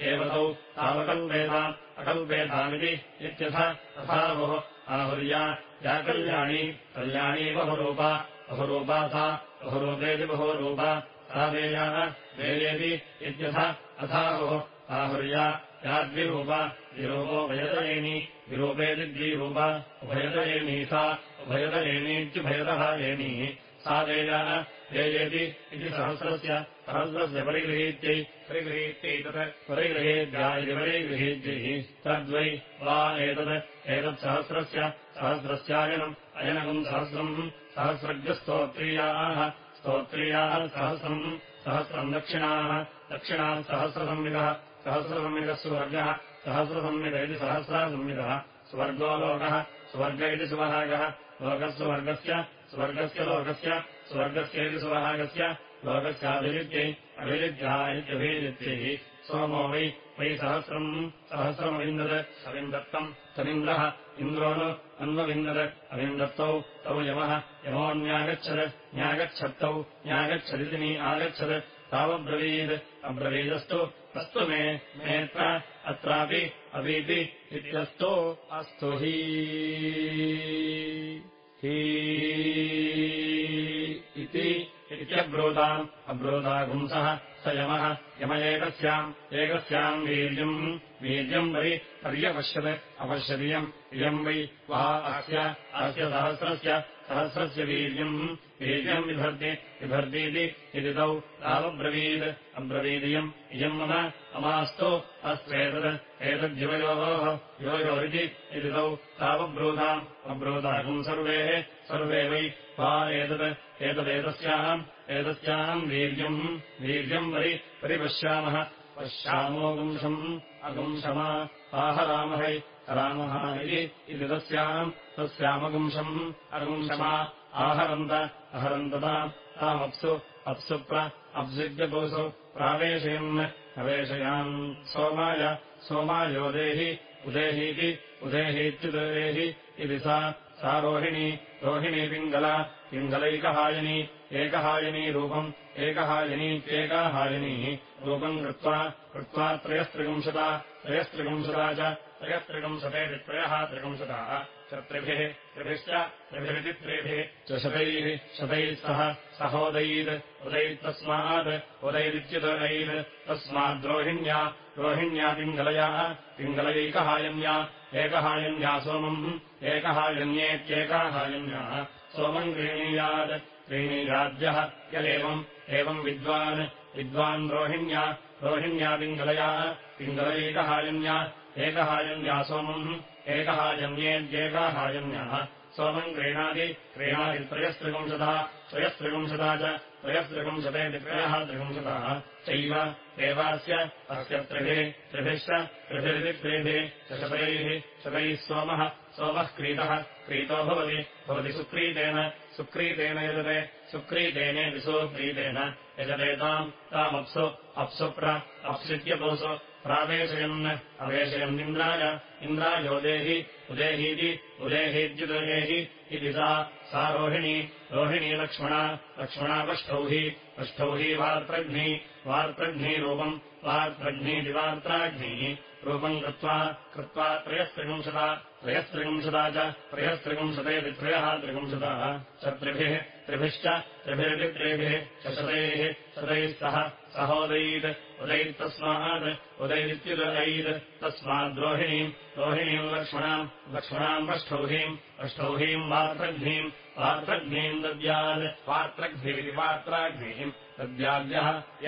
एव तौ तावकल्पेताम् अकल्पेतामिति इत्यथ तथा वोः आहुर्या या कल्याणी बहुरूपा बहुरूपा सा बहुरूपेति बहुरूपा देयाः देयेति इत्यथ अथावोः आहुर्या या द्विरूपा द्विरूपो भयतयेनी विरूपेति द्विरूपा उभयतयेनी सा उभयतयेनीत्युभयतः येनी सा देयाः देयेति इति सहस्रस्य सहस्रस्य परिगृहीत्यै परिगृहीत्यै तत् परिगृहेद्या इति परिगृहीत्यैः तद्वै वा एतत् एतत्सहस्रस्य सहस्रस्यायनम् अयनकम् सहस्रम् सहस्रज्ञस्तोत्रीयाः स्तोत्रीयाः सहस्रम् सहस्रम् दक्षिणाः दक्षिणाः सहस्रसंविदः सहस्रसंविदः सुवर्गः सहस्रसंविद इति सहस्रासंविदः स्वर्गो लोकः स्वर्ग इति सुवहागः लोकस्वर्गस्य स्वर्गस्य लोकस्य स्वर्गस्य इति सुवहागस्य लोकस्याभिजित्यै अभिजिद्ध्या इत्यभिजित्यैः सोमो वै वै सहस्रम् सहस्रमविन्दत् अविन्दत्तम् तमिन्द्रः इन्द्रो नु अन्वविन्दत् अविन्दत्तौ तौ यमः यमोऽन्यागच्छत् न्यागच्छत्तौ न्यागच्छदिति आगच्छत् तावब्रवीद् अब्रवीदस्तु अस्तु मे मेऽत्र अत्रापि हि। इति इत्यब्रूताम् अब्रूतागुंसः स यमः यम एकस्याम् वीर्यम् वीर्यम् वै पर्यपश्यत् अपश्यदियम् इयम् वै वा अस्य अस्य सहस्रस्य सहस्रस्य वीर्यम् वीर्यम् बिभर्ति बिभर्तीति इति तौ तावब्रवीद् अब्रवीदियम् इयम् मम अमास्तु अस्त्वेतत् एतद्युवयोः युवयोरिति इति तौ तावब्रूताम् अब्रूतागुम् सर्वे सर्वे वै वा एतत् एतदेतस्याम् एतस्याम् वीर्यम् वीर्यम् वै परिपश्यामः। पश्यामो गुंशम् अगुंशमा आहरामहै रामः इति तस्याम् तस्यामगुंशम् अगुंशमा आहरन्त अहरन्तताम् तामप्सु अप्सु प्र अप्सिद्यपुसु प्रावेशयन् अवेशयान् सोमाय सोमायोदेहि उदेहीति उदेहीत्युदेहि इति सा सा रोहिणी रोहिणी पिङ्गला पिङ्गलैकहायनी एकहायनी रूपम् एकहायनीत्येकाहायनी रूपम् कृत्वा कृत्वा त्रयस्त्रिगुंशता त्रयस्त्रिगुंशता च त्रयस्त्रिगुंशतेति त्रयः त्रिगुंशताः च त्रिभिः त्रिभिश्च त्रिभिरिति त्रिभिः च शतैः शतैः सह सहोदैर् उदैत्तस्मात् उदैरित्युदैर् तस्माद्रोहिण्या रोहिण्या पिङ्गलयाः पिङ्गलैकहायन्या एकहायन्या सोमम् एकहायन्येत्येकाहायन्याः सोमम् क्रीणीयात् क्रीणीयाद्यः यदेवम् एवम् विद्वान् विद्वान् रोहिण्या रोहिण्या पिङ्गलयाः पिङ्गलैकहायन्या एकहायन्या सोमम् एकहायन्येत्येकाहायन्याः सोमम् क्रीणाति क्रीणाति त्रयस्त्रिगुंशतः त्रयस्त्रिगुंशता च त्रयस्त्रिगुंशतेति त्रयः त्रिगुंशताः चैव देवास्य अस्य त्रिभिः त्रिभिश्च त्रिभिरिति त्रिभिः शतैः शतैः सोमः सोमः क्रीतः। क्रीतो भवति भवति सुक्रीतेन। सुक्रीतेन यजते सुक्रीतेनेति सुक्रीतेन यजतेताम् तामप्सु अप्सु प्र अप्सित्यपुसु। प्रावेशयन् अवेशयन्निन्द्राय इन्द्रायोदेहि उदेहीति उदेहीत्युदेहि इति सा सा रोहिणी रोहिणी लक्ष्मणा लक्ष्मणा कष्ठौही कष्ठौही वार्त्रघ्नी वार्त्रघ्नीरूपम् वार्त्रघ्नीति वार्त्राघ्नी रूपम् कृत्वा कृत्वा त्रयस्त्रिविंशता त्रयस्त्रिविंशता च त्रयस्त्रिविंशतेति त्रयः त्रिविंशतः च त्रिभिः त्रिभिश्च त्रिभिरित्रिभिः च शतैः शतैः सह सहोदैत् उदैत्तस्मात् उदैरित्युदैत् तस्माद्रोहिणीम् रोहिणीम् लक्ष्मणाम् लक्ष्मणाम् अष्टौहीम् अष्टौहीम् वार्त्रघ्नीम् वार्त्रघ्नीम् दद्यात् वार्त्रघ्निरिति वार्त्राघ्नीम् तद्याद्यः य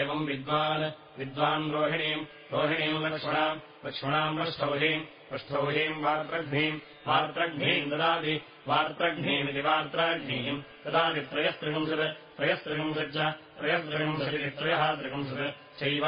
एवम् विद्वान् विद्वान् रोहिणीम् रोहिणीम् लक्ष्मणाम् लक्ष्मणाम् अष्टौहीम् अष्टौहीम् वार्त्रघ्नीम् वार्त्रघ्नीम् ददाति वार्त्रघ्नीमिति वार्त्राघ्नीम् ददाति त्रयस्त्रिविंशत् त्रयस्त्रिविंशच्च त्रयस्त्रिविंशतिति त्रयः त्रिविंशत् चैव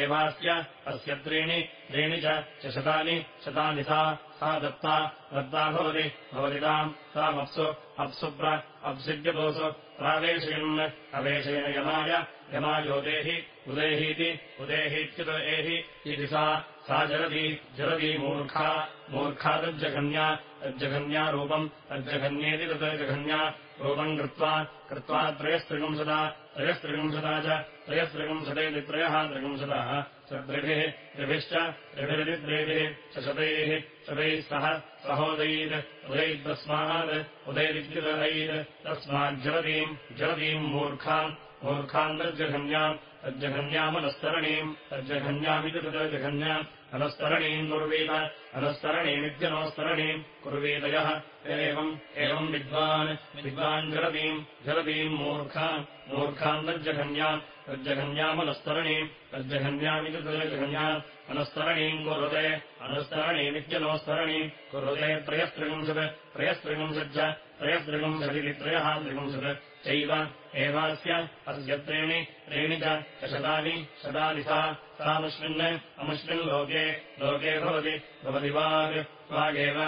एवास्य अस्य त्रीणि त्रीणि च शतानि शतानि सा दत्ता दत्ता भवति भवति ताम् तामप्सु अप्सु प्र अप्सिद्यतोऽसु प्रावेशयन् अवेशयन यमाय यमायोदेहि उदेहीति उदेहीत्युत एहि इति सा सा जलति जलति मूर्खा मूर्खा तज्जघन्या तज्जघन्या रूपम् तज्जघन्येति तत् जघन्या रूपम् कृत्वा कृत्वा त्रयस्त्रिविंशता त्रयस्त्रिविंशता च त्रयस्त्रिविंशतेति त्रयः त्रिविंशतः च त्रिभिः त्रिभिश्च त्रिभिरित्रिभिः च शतैः शतैः सह सहोदैत् उदैतस्मात् उदैरित्युदैत् तस्माज्जलतीम् जलतीम् मूर्खाम् मूर्खाम् तज्जघन्याम् तज्जघन्यामनस्तरणीम् तज्जघन्यामिति तज्जघन्याम् अनस्तरणीम् कुर्वीत अनस्तरणीमित्यनोस्तरणीम् कुर्वीतयः एवम् एवम् विद्वान् विद्वान् मूर्खाम् मूर्खाम् तज्जघन्याम् तज्जघन्यामनस्तरणीम् तज्जघन्यामिति तज्जघन्याम् अनस्तरणीम् कुरुते अनस्तरणीमित्यनोस्तरणीम् कुरुते त्रयस्त्रिविंशत् त्रयस्त्रिविंशच्च त्रयस्त्रिविंशतिति त्रयः त्रिविंशत् चैव एवास्य अस्य त्रीणि त्रीणि च शतानि शतानि सा अमुष्मिन् लोके लोके भवति भवति वाग् वागेव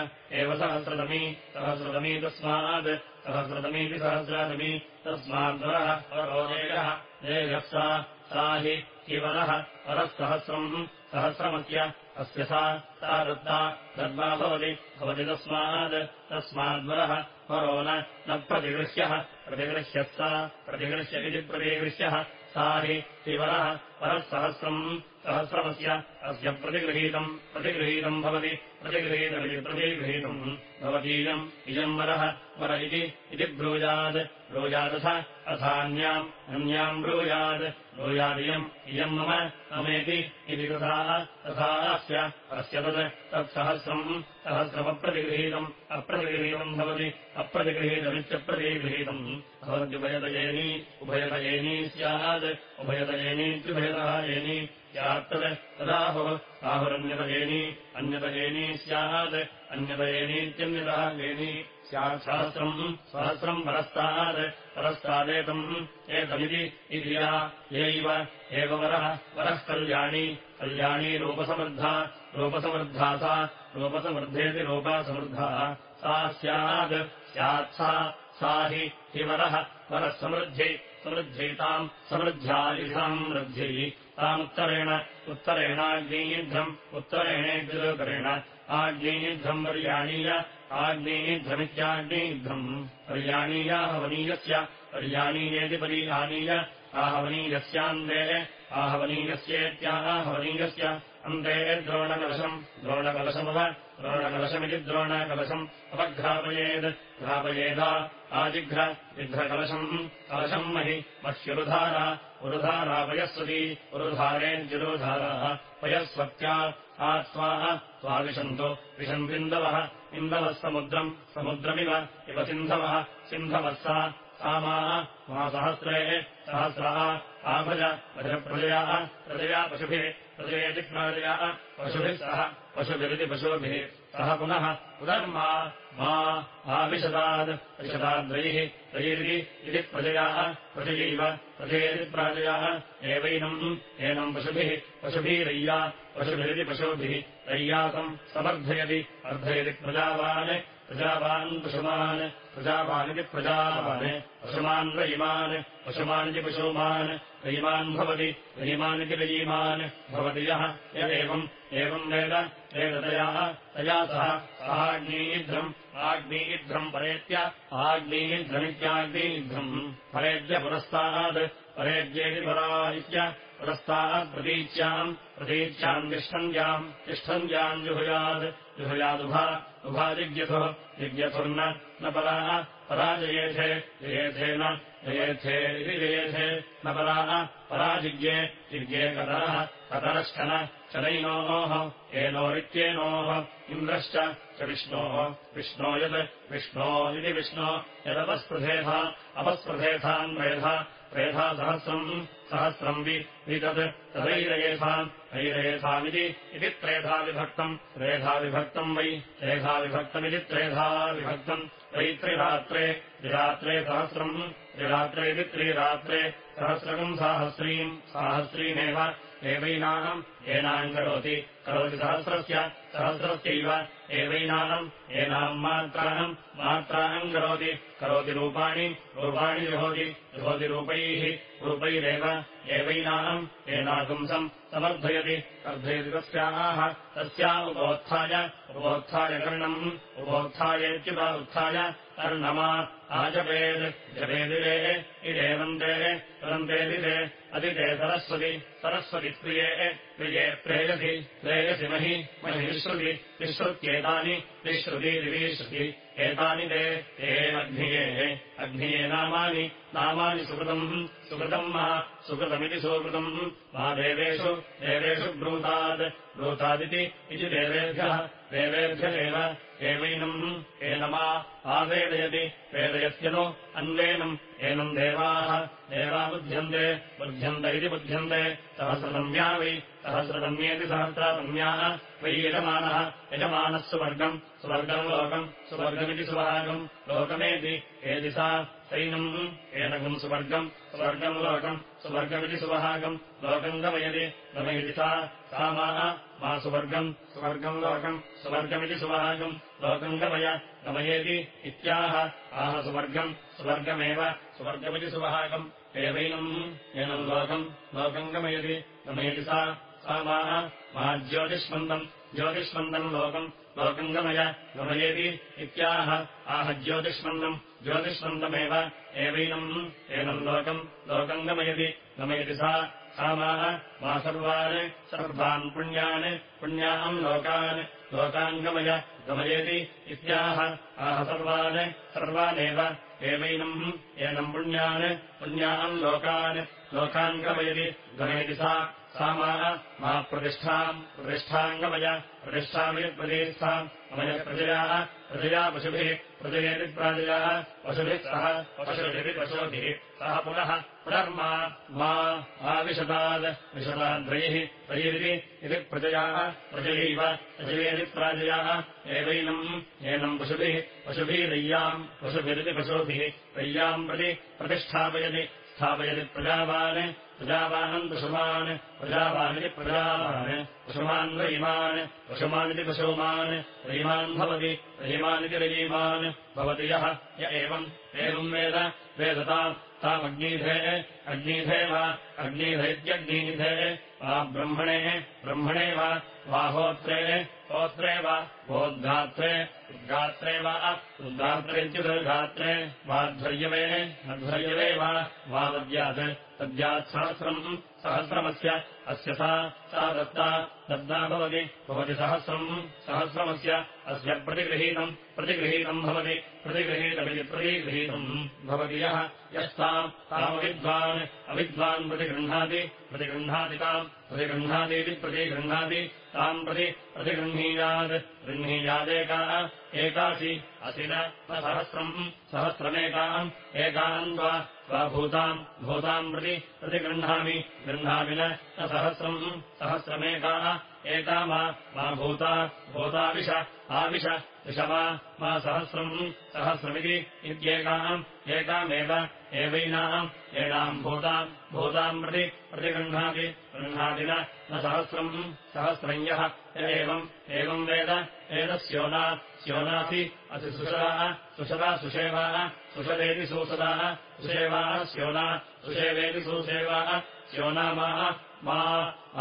एव सहस्रतमी सहस्रतमी तस्मात् सहस्रतमीति सहस्रातमी तस्माद्वरः वरोदेयः देयः सा सा हि वरः वरः सहस्रम् सहस्रमस्य अस्य सा सा दत्ता दद्मा भवति भवति तस्मात् तस्माद्वरः वरो न प्रतिगृह्यः प्रतिगृह्यः सा प्रतिगृह्य इति प्रतिगृह्यः सा हि वरः परः सहस्रम् सहस्रमस्य अस्य प्रतिगृहीतम् प्रतिगृहीतम् भवति प्रतिगृहीतमिति प्रतिगृहीतम्। भवतीयम् इयम् वरः वर इति ब्रूयात् ब्रूयादथ अथान्याम् अन्याम् ब्रूयात् ब्रूयादियम् इयम् मम ममेति इति तथा तथा अस्य तत् तत्सहस्रम् सहस्रमप्रतिगृहीतम् अप्रतिगृहीतम् भवति अप्रतिगृहीतमित्यप्रतिगृहीतम् भवत्युभयतयेनी उभयतयेनी स्यात् उभयतयेनीत्युभयतः येनी स्यात्तत् तदाहुः आहुरन्यतयेनी अन्यतयेनी स्यात् अन्यतयेनीत्यन्यतः येनी स्यात् सहस्रम् परस्तात्। परस्तादेतम् एतमिति इति यैव एव वरः कल्याणी। कल्याणी रूपसमृद्धा रूपसमृद्धा सा रूपसमृद्धेति रूपासमृद्धा सा स्यात् स्यात् सा सा हि वरः। वरः समृद्धि समृद्ध्यैताम् समृद्ध्यादिधाम् वृद्धिः तामुत्तरेण उत्तरेणाग्नेयीध्रम् उत्तरेणेद्योतरेण आग्नेयीध्रम् पर्याणीय आग्नेयीध्रमित्याग्नेयीध्रम् पर्याणीयाहवनीयस्य पर्याणीयेति परिहानीय आहवनीयस्यान्ते आहवनीयस्येत्याहवनीयस्य अन्ते द्रोणकलशम् द्रोणकलशमव द्रोणकलशमिति द्रोणकलशम् अपघ्रापयेत् घ्रापयेदा आजिघ्र जिघ्रकलशम् कलशम् महि मह्युरुधारा उरुधारा पयस्वती उरुधारेऽजिरोधाराः पयस्वत्या आत्वाः त्वाविशन्तु विशन्विन्दवः इन्दवः समुद्रम् समुद्रमिव इव सिन्धवः सिन्धवः सा मा सहस्रे सहस्रः आभज भजप्रजयाः प्रजया पशुभिः प्रजयेति प्रजयाः पशुभिः सह पशुभिरिति पशुभिः सः पुनः उदर्मा मा आविशदाद् विशदाद्रैः रैरिति इति प्रजयाः प्रजयैव प्रजयेति प्राजयाः एवैनम् एनम् पशुभिः पशुभिरय्या पशुभिरिति पशुभिः रय्यासम् समर्थयति अर्धयति प्रजावान् प्रजावान् पशुमान् प्रजावानिति प्रजावान् पशुमान् रयिमान् पशुमानिति पशुमान् रयिमान् भवति रयिमानिति रयीमान् भवति यः यदेवम् एवम् वेद वेदतया तया सह सहाग्नीध्रम् आग्नीध्रम् परेत्य आग्नीध्रमित्याग्नीध्रम् परेद्य पुरस्तात् परेद्येति परा पुरस्तात् प्रतीच्याम् प्रतीच्याम् तिष्ठन्त्याम् तिष्ठन्त्याम् जुहुयात्। जुहुयादुभा उभाजिज्ञथो जिज्ञथुर्न न पराः पराजयेथे जयेथेन जयेथे इति जयेथे। न पराः पराजिज्ञे जिज्ञे कतरः कतरश्चन शनैनोः एनोरित्येनोः इन्द्रश्च च विष्णोः। विष्णो यत् विष्णो इति विष्णो यदपस्पृथेथा अपस्पृथेथान्वेधा त्रेधा सहस्रम् सहस्रम् वितत् तदैरयेथाम् ऐरयेथामिति इति त्रेधा विभक्तम् त्रेधा विभक्तम् वै त्रेधा विभक्तमिति त्रेधा विभक्तम् वै त्रिरात्रे त्रिरात्रे सहस्रम् त्रिरात्रे इति त्रिरात्रे सहस्रकम् साहस्रीम् साहस्रीमेव एवैनाम् एनाम् करोति। करोति सहस्रस्य सहस्रस्यैव। एवैनाम् एनाम् मात्राम् मात्राम् करोति। करोति रूपाणि रूपाणि जुहोति। जुहोतिरूपैः रूपैरेव। एवैनाम् एनागुंसम् समर्थयति। अर्धयति तस्याः तस्या उपोत्थाय। उपोत्थाय कर्णम् उपोत्थायेत्युपा उत्थाय कर्णमा आजपेद् जपेदिरे इदेवन्ते वन्दे अदिते सरस्वति सरस्वति प्रिये प्रिये प्रेयसि प्रेयसि महि महि विश्रुति विश्रुत्येतानि विश्रुतिरिविश्रुति एतानि ते ते अग्निये नामानि नामानि सुकृतम् सुकृतम् मा सुकृतमिति सुकृतम्। मा देवेषु ब्रूतात् ब्रूतादिति इति देवेभ्यः देवेभ्य एव एवैनम् एनमा आवेदयति वेदयत्यनु अन्वेनम्। एनम् देवाः देवा बुध्यन्ते बुध्यन्त इति बुध्यन्ते। सहस्रतम्या वै सहस्रतम्येति सहस्रातम्याः वै यजमानः। यजमानः सुवर्गम् सुवर्गम् लोकम् सुवर्गमिति सुभागम्। लोकमेति एति सा एनकम् सुवर्गम् सुवर्गम् लोकम् सुवर्गमिति सुवहागम् लोकम् गमयति सा सा माः सुवर्गम् सुवर्गम् लोकम् सुवर्गमिति सुवहागम् लोकम् गमय गमयेति इत्याह आह सुवर्गम् सुवर्गमेव सुवर्गमिति सुवहागम् एवैनम् एनम् लोकम् लोकम् गमयति सा सा माः मा ज्योतिष्मन्दम् ज्योतिष्मन्दम् लोकम् लोकम् गमय गमयेति इत्याह। आह ज्योतिष्मन्दम् ज्योतिष्मन्दमेव एवैनम् एनम् लोकम् लोकम् गमयति सा। माः मा सर्वान् सर्वान् पुण्यान् पुण्याम् लोकान् लोकान् गमय गमयेति इत्याह। आह सर्वान् सर्वानेव एवैनम् एनम् पुण्यान् पुण्याम् लोकान् लोकान् गमयति गमयति सा माः प्रतिष्ठाम् प्रतिष्ठाम् गमय प्रतिष्ठामिति प्रतिष्ठाम् गमय प्रजयाः पशुभिः प्रजयेति प्राजयाः पशुभिः सह पशुभिः पशुभिः सः पुनः पुनर्मा मा आविशताद् विशताद्रैः रैरिति इति प्रजयाः प्रजयैव प्रजयेति प्राजयाः एवैनम् एनम् पशुभिः पशुभिरय्याम् पशुभिरिति पशुभिः रय्याम् प्रति प्रतिष्ठापयति स्थापयति प्रजावान् प्रजावानम् पशुमान् प्रजावानिति प्रजावान् पशुमान् रयिमान् पशुमानिति पशुमान् रयिमान् भवति रयिमानिति रयीमान् भवति यः य एवम् एवम् वेद वेदताम् तामग्नीधे अग्नीधे वा अग्नीधैत्यग्नीधे वा ब्रह्मणे ब्रह्मणे वा होत्रे वा वोद्धात्रे उद्गात्रे वा उद्गात्रेत्युदर्घात्रे वाध्वर्यवे अध्वर्यवे वा वावद्यात् तद्यात् सहस्रम् सहस्रमस्य अस्य सा सा दत्ता दत्ता भवति भवति सहस्रम् सहस्रमस्य अस्य प्रतिगृहीतम् प्रतिगृहीतम् भवति प्रतिगृहीतमिति प्रतिगृहीतम् भवति यः यस्ताम् तामविद्वान् अविद्वान् प्रतिगृह्णाति प्रतिगृह्णाति ताम् प्रतिगृह्णातीति प्रतिगृह्णाति ताम् प्रति प्रतिगृह्णीयात् गृह्णीयादेका एकासि असि न सहस्रम् सहस्रमेकाम् एकाम् वा वा भूताम् भूताम् प्रति प्रतिगृह्णामि गृह्णामि न सहस्रम् सहस्रमेकाः एका मा मा भूता भूताविश आविश विषमा मा सहस्रम् सहस्रमिति इत्येकाम् एकामेव एवैनाम् एनाम् भूताम् भूताम् प्रति प्रतिगृह्णाति गृह्णाति न सहस्रम् सहस्रम् यः एवम् एवम् वेद एतस्योना स्योनासि असि सुषदाः सुषदा सुषेवाः सुषदेति सुसदाः सुषेवाः स्योना सुषेवेति सुसेवाः स्योनामा मा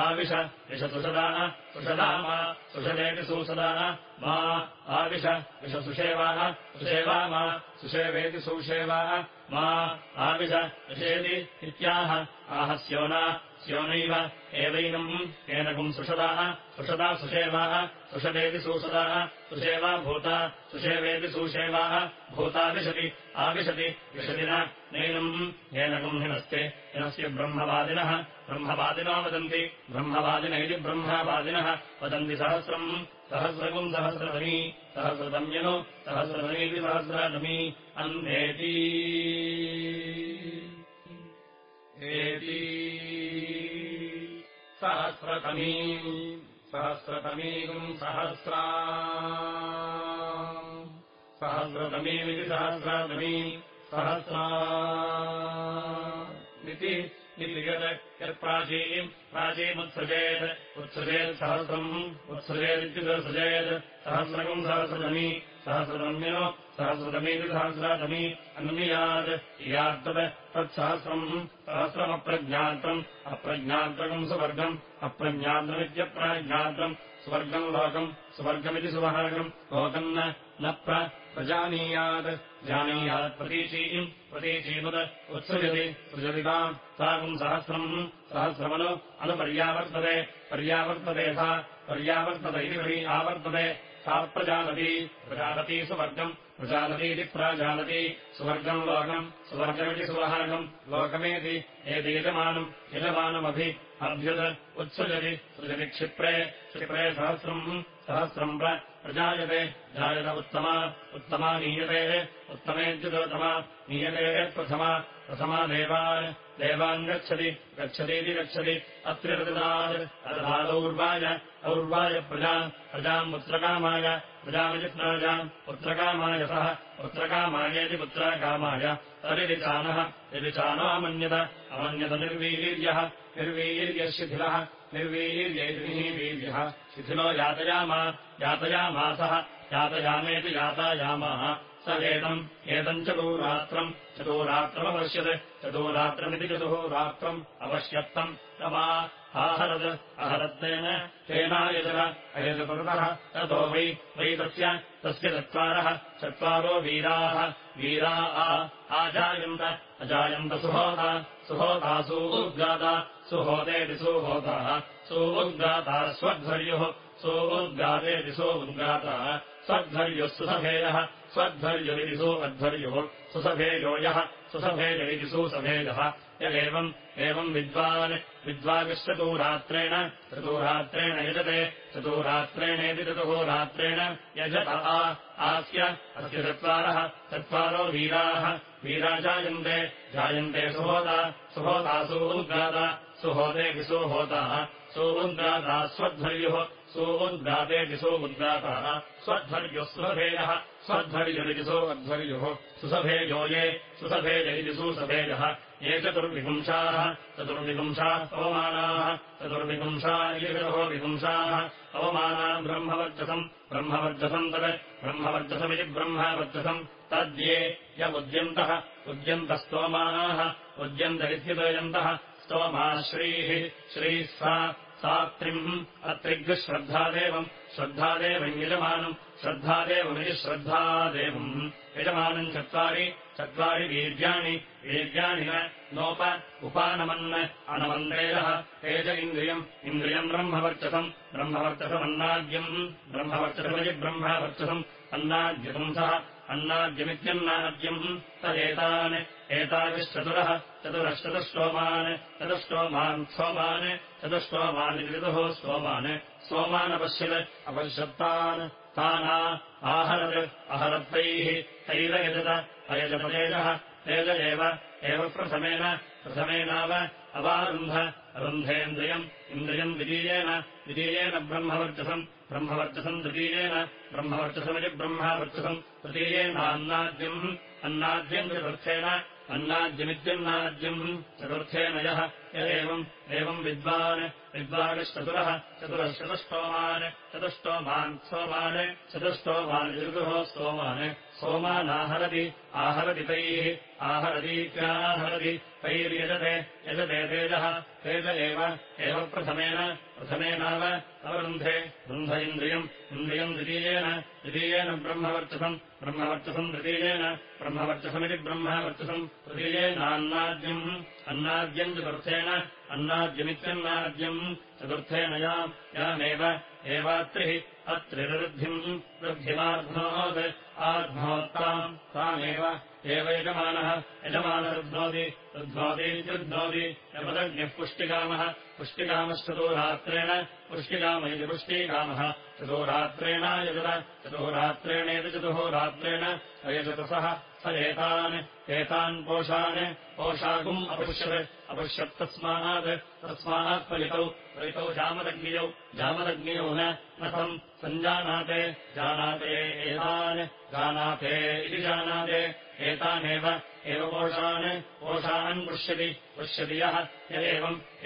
आविश विशसुषदा सुषदा मा सुषदेति सुसदा मा आविश विशसुषेवाः सुषेवा मा सुषेवेति सुषेवा मा आविश विषेति इत्याह आह स्योना स्योनैव एवैनम् एनकम् सुषदाः सुषदा सुषेवाः सुषदेति सुषदाः सुषेवा भूता सुषेवेति सुषेवाः भूताविशति आविशति विशति नैनम् येनकम् हिनस्ते हिनस्य ब्रह्मवादिनः ब्रह्मवादिनो वदन्ति ब्रह्मवादिन इति ब्रह्मवादिनः वदन्ति सहस्रम्। सहस्रकम् सहस्रतमी सहस्रतम्यनु सहस्रतमीति सहस्रतमी अन्धेति सहस्रतमीमिति सहस्रातमी सहस्रा। इति यत् यत्प्राचीम् प्राचीमुत्सृजेत् उत्सृजेत् सहस्रम् उत्सृजेदित्युत्सृजेत् सहस्रकम् सहस्रतमी सहस्रतम्यो सहस्रतमीति सहस्रातमी अन्वियात् यात्तत् तत्सहस्रम् सहस्रमप्रज्ञात्रम् अप्रज्ञात्रकम् सुवर्गम् अप्रज्ञात्रमित्यप्रज्ञात्रम् स्वर्गम् लोकम् स्वर्गमिति सुवर्गम् लोकम् न प्रजानीयात् जानीयात्। प्रतीचीम्। प्रतीचीमुद उत्सृजति। सृजति ताम् साकम् सहस्रम्। सहस्रमनु अनुपर्यावर्तते। पर्यावर्तते सा। पर्यावर्तत परि आवर्तते। सा प्रजानती। प्रजानती सुवर्गम्। प्रजानतीति प्राजानती। सुवर्गम् लोकम्। सुवर्गमिति सुवहागम् लोकमेति एति यजमानम् यजमानमभि अभ्युत्। उत्सृजति। सृजति क्षिप्रे। क्षिप्रे सहस्रम्। सहस्रम् प्रजायते जायत उत्तमा उत्तमा नीयते उत्तमेत्युदोत्तमा नीयते प्रथमा प्रथमा देवान् देवान् गच्छति गच्छतीति गच्छति अत्रिरतिदात् अदौर्वाय और्वाय प्रजा प्रजाम् पुत्रकामाय प्रजामिति प्राजाम् पुत्रकामाय सः पुत्रकामायेति पुत्रकामाय तदिचानः यदि चानोऽमन्यत अमन्यत निर्वीर्यः निर्वीर्यः शिथिलः निर्वीर्यैर्निः वीर्यः शिथिलो यातयाम यातयामासः यातयामेति यातायामाः। स एतम् एतम् चतुरात्रम्। चतुरात्रमपश्यत् चतुरात्रमिति चतुरात्रम् अपश्यत्तम् तमा आहरत् अहरत्तेन तेनायजर अयजपुरतः ततो वै वै तस्य तस्य चत्वारः चत्वारो वीराः वीरा आजायन्त अजायन्त सुहोता सुहोतासु उद्गाता सुहोतेति सुहोताः सोद्गाता स्वध्वर्युः सोद्गातेति सो उद्गाताः स्वध्वर्युः सुसभेयः स्वध्वर्युरिति सो अध्वर्युः यः सुसभेजरिति सुसभेजः यदेवम् एवम् विद्वान् विद्वाविश्चतुरात्रेण चतुरात्रेण यजते चतुरात्रेणेति चतुहोरात्रेण यजत। आस्य अस्य चत्वारः चत्वारो वीराः। वीरा जायन्ते जायन्ते सुहोता सुहोतासु उद्गाता सुहोतेति सुहोताः सोऽगाता स्वध्वर्युः सोऽगातेति सो उद्गाताः स्वध्वर्युः सुसभेयः स्वध्वर्युरिति सो अध्वर्युः सुसभेजो ये सुसभेजरिति सुसभेजः। ये चतुर्विपुंसाः चतुर्विपुंसाः पवमानाः चतुर्विपुंसा इति चतुः विपुंसाः। पवमाना ब्रह्मवर्चसम् ब्रह्मवर्चसम् तत् ब्रह्मवर्चसमिति ब्रह्मवर्चसम् तद्ये य। उद्यन्तः उद्यन्तस्तोमानाः उद्यन्तरित्यतयन्तः स्तोमा श्रीः श्रीः सा सा त्रिम् अत्रिग्श्रद्धादेवम् श्रद्धादेवम् यजमानम् श्रद्धादेवमिति श्रद्धादेवम् यजमानम् चत्वारि चत्वारि वीर्याणि वीर्याणि नोप उपानमन् अनमन्देरः तेज इन्द्रियम् इन्द्रियम् ब्रह्मवर्चसम् ब्रह्मवर्चसमन्नाद्यम् ब्रह्मवर्चसमिति ब्रह्मवर्चसम् अन्नाद्यपुंसः अन्नाद्यमित्यन्नाद्यम् तदेतान् एताविश्चतुरः चतुरश्चतुष्टोमान् चतुष्टोमान् सोमान् चतुष्टोमानिति विदुः सोमान् सोमानपश्यत् अपश्यत्तान् ताना आहरत् अहरत्तैः तैरयजत अयजपतेजः तेज एव एव प्रथमेन प्रथमेनाव अवारुन्ध अरुन्धेन्द्रियम् इन्द्रियम् द्वितीयेन द्वितीयेन ब्रह्मवर्चसम् ब्रह्मवर्चसम् तृतीयेन ब्रह्मवर्चसमिति ब्रह्मवर्चसम् तृतीयेनान्नाद्यम् अन्नाद्यम् चतुर्थेन अन्नाद्यमित्यन्नाद्यम् चतुर्थेन यः य एवम् एवम् विद्वान् विद्वानिश्चतुरः चतुरः चतुष्टोमान् चतुष्टोमान् सोमान् चतुष्टोमान् ऋतुः स्तोमान् सोमानाहरति आहरति तैः आहरतीत्याहरति तैर्यजते यजते तेजः तेज एव एव प्रथमेन प्रथमेनाव अवरुन्धे रुन्ध इन्द्रियम् इन्द्रियम् द्वितीयेन द्वितीयेन ब्रह्मवर्चसम् ब्रह्मवर्चसम् तृतीयेन ब्रह्मवर्चसमिति ब्रह्मवर्चसम् तृतीयेनान्नाद्यम् अन्नाद्यम् चतुर्थेन अन्नाद्यमित्यन्नाद्यम् चतुर्थेन याम् यामेव एवात्रिः अत्रिरुद्धिम् वृद्धिमाध्नोत् आध्नोत्ताम् तामेव एव यजमानः यजमानरुध्नोति रुध्नोतीत्युध्नोति यपदग्निः पुष्टिकामः पुष्टिकामश्चतुरात्रेण पुष्टिकाम इति पुष्टिकामः। चतुरात्रेण चतुरात्रेणेति चतुहोरात्रेण अयजतसः स एतान् एतान् पोषान् पोषाकुम् अपृश्यत् अपश्यत्तस्मात् तस्मात् फलितौ फलितौ जामदग्नियौ जामदग्नियौ न तम् सञ्जानाते जानाते एतान् जानाते इति जानाते एतानेव एव पोषान् पोषान् पृश्यति पश्यति यः य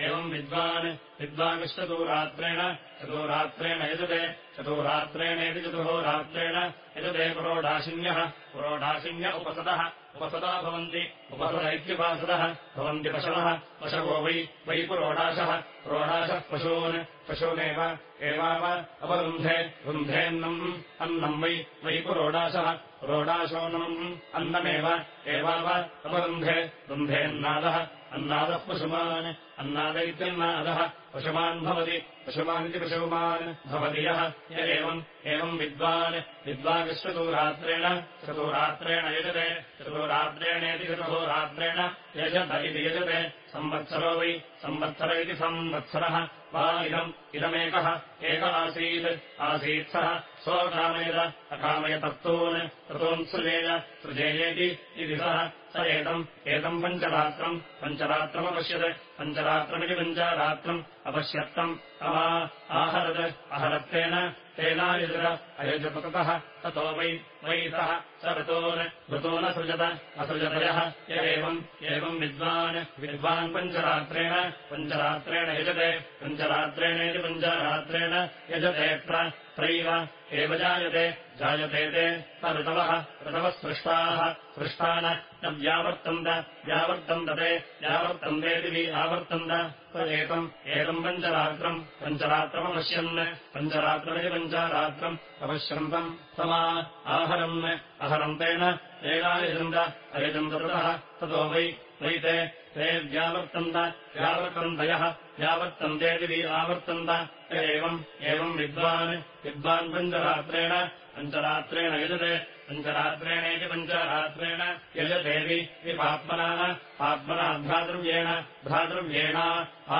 एवम् विद्वान् विद्वानिश्चतुरात्रेण चतुरात्रेण यजते चतुरात्रेणेति चतुहोरात्रेण यजते पुरोडाशिन्यः पुरोडाशिन्य उपसदः उपसदा भवन्ति। उपसद इत्युपासदः भवन्ति पशवः। पशवो वै वै पुरोडाशः। पुरोडाशः पशून्। पशूनेव एवाव अपरुन्धे रुन्धेऽन्नम् अन्नम् वै वै पुरोडाशः। पुरोडाशोऽन्नम् अन्नमेव एवाव अपरुन्धे रुन्धेऽन्नादः अन्नादः पशुमान्। अन्नाद इत्यन्नादः। पशुमान् भवति। पशुमानिति पशुमान् भवति यः। य एवम् एवम् विद्वान् विद्वानिश्चतुरात्रेण चतुरात्रेण यजते चतुरात्रेणेति चतुहोरात्रेण यजत इति यजते। संवत्सरो वै संवत्सर इति संवत्सरः। वा इदम् इदमेकः एक आसीत् आसीत् सः। स्वकामयत अकामयतत्तून् ततोऽन्सृजेय सृजेयेति इति सः। स एतम् एतम् पञ्चरात्रम् पञ्चरात्रमपश्यत् पञ्चरात्रमिति पञ्चरात्रम् अपश्यत्तम्। अमा आहरत् अहरत्तेन तेनायुजत अयुजततः ततो वै वै सः स ऋतोन् ऋतोनसृजत असृजतयः य एवम् एवम् विद्वान् विद्वान् पञ्चरात्रेण पञ्चरात्रेण यजते पञ्चरात्रेणेति पञ्चरात्रेण यजते त्रैव एव जायते जायते ते ऋतवः ऋतवः सृष्टाः। सृष्टा न व्यावर्तन्त व्यावर्तन्तेति आवर्तन्त तदेतम् एतम् पञ्चरात्रम् पञ्चरात्रमपश्यन् पञ्चरात्रमिति पञ्चरात्रम् अपश्यन्तम् समा आहरन् अहरन्तेन एनायजन्त अयजन्ततः ततो वै वै ते व्यावर्तन्त व्यावर्तन्तयः व्यावर्तन्तेति आवर्तन्त। एवम् एवम् विद्वान् विद्वान् पञ्चरात्रेण पञ्चरात्रेण यजते पञ्चरात्रेणेति पञ्चरात्रेण यजतेति पाप्मनाः पाप्मना भ्रातृव्येण भ्रातृव्येणा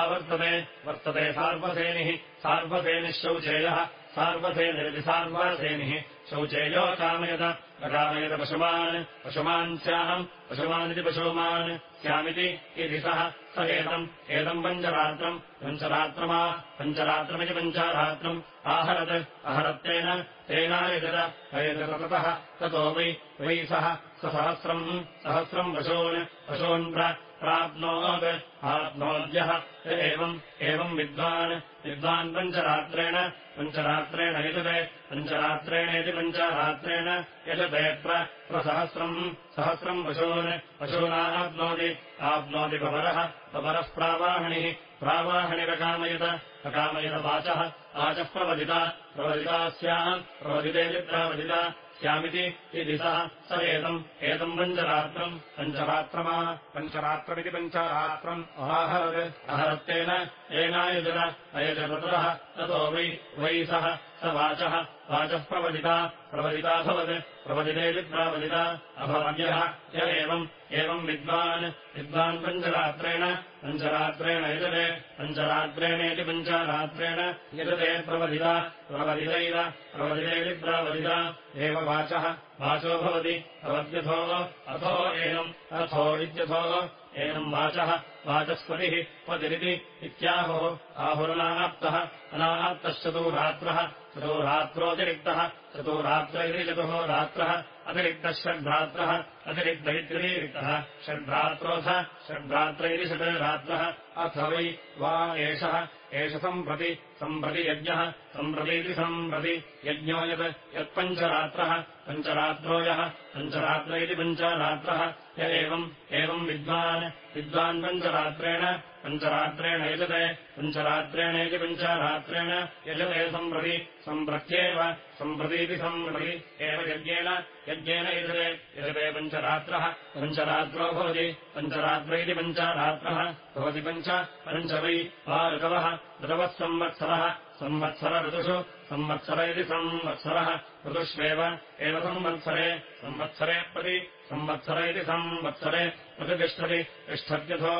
आवर्तते वर्तते सार्वसेनिः सार्वसेनिः शौचेयः सार्वसेनिरिति सार्वसेनिः शौचेयो कामयत अकामयत पशुमान् पशुमान् स्याम् पशुमानिति पशुमान् स्यामिति इति सः स एतम् एतम् पञ्चरात्रम् पञ्चरात्रमा पञ्चरात्रमिति पञ्चरात्रम् आहरत् अहरत्तेन तेनायजत अयजततः ततो वै वै सः स सहस्रम् सहस्रम् पशून् पशून् प्राप्नोत् आप्नोद्यः एवम् एवम् विद्वान्। विद्वान् पञ्चरात्रेण पञ्चरात्रेण यजते पञ्चरात्रेणेति पञ्चरात्रेण यजते प्रसहस्रम् सहस्रम् पशून्। पशूनाप्नोति आप्नोति पवरः पवरः प्रावाहणिः प्रावाहणिरकामयत अकामयत वाचः वाचः प्रवदिता प्रवदिता स्याम् प्रवदितेति प्रावदिता स्यामिति इति सः स एतम् एतम् पञ्चरात्रम् पञ्चरात्रमा पञ्चरात्रमिति पञ्चरात्रम् अहरत्तेन येनायुजत अयजततः ततो वै वै सः स वाचः। वाचः प्रवदिता। प्रवदिताभवत् प्रवदितेति प्रावदिता अभवद्यः य एवम्। एवम् विद्वान्। विद्वान् पञ्चरात्रेण। पञ्चरात्रेण यजते। पञ्चरात्रेणेति पञ्चरात्रेण यजते। प्रवदिता। प्रवदितैव। प्रवदितेति प्रावदिता एव वाचः। वाचो भवति। भवद्यथो अथो एनम् अथो इत्यथो। एनम् वाचः वाचस्पतिः पतिरिति इत्याहोः। आहुरनाप्तः अनाप्तश्चतुरात्रः चतुरात्रोऽतिरिक्तः चतुरात्र इति चतुः रात्रः अतिरिक्तः षड्भ्रात्रः अतिरिक्त इत्यतिरिक्तः षड्भ्रात्रोऽथ षड्भ्रात्र इति षड् रात्रः अथ वै वा एषः एष सम्प्रति सम्प्रति यज्ञः सम्प्रतीति सम्प्रति यज्ञो यत् यत्पञ्चरात्रः पञ्चरात्रो यः पञ्चरात्र इति पञ्चरात्रः य एवम् एवम् विद्वान् विद्वान् पञ्चरात्रेण पञ्चरात्रेण यजते पञ्चरात्रेणेति पञ्चरात्रेण यजते सम्प्रति सम्प्रत्येव सम्प्रतीति सम्प्रति एव यज्ञेन यज्ञेन यजते यजते पञ्चरात्रः पञ्चरात्रो भवति पञ्चरात्र इति पञ्चरात्रः भवति पञ्च पञ्च वै वा ऋतवः ऋतवः संवत्सरः संवत्सर ऋतुषु संवत्सर इति संवत्सरः ऋतुष्वेव एव संवत्सरे। संवत्सरे प्रति संवत्सर इति संवत्सरे प्रतिष्ठति। तिष्ठत्यथो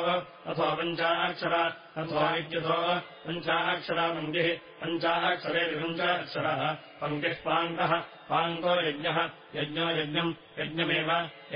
अथो पञ्चाक्षरा। अथो इत्यथो पञ्चाक्षरा पङ्क्तिः। पञ्चाक्षरेति पञ्चाक्षरः। पङ्क्तिः पाङ्कः पाङ्को यज्ञः यज्ञो यज्ञम् यज्ञमेव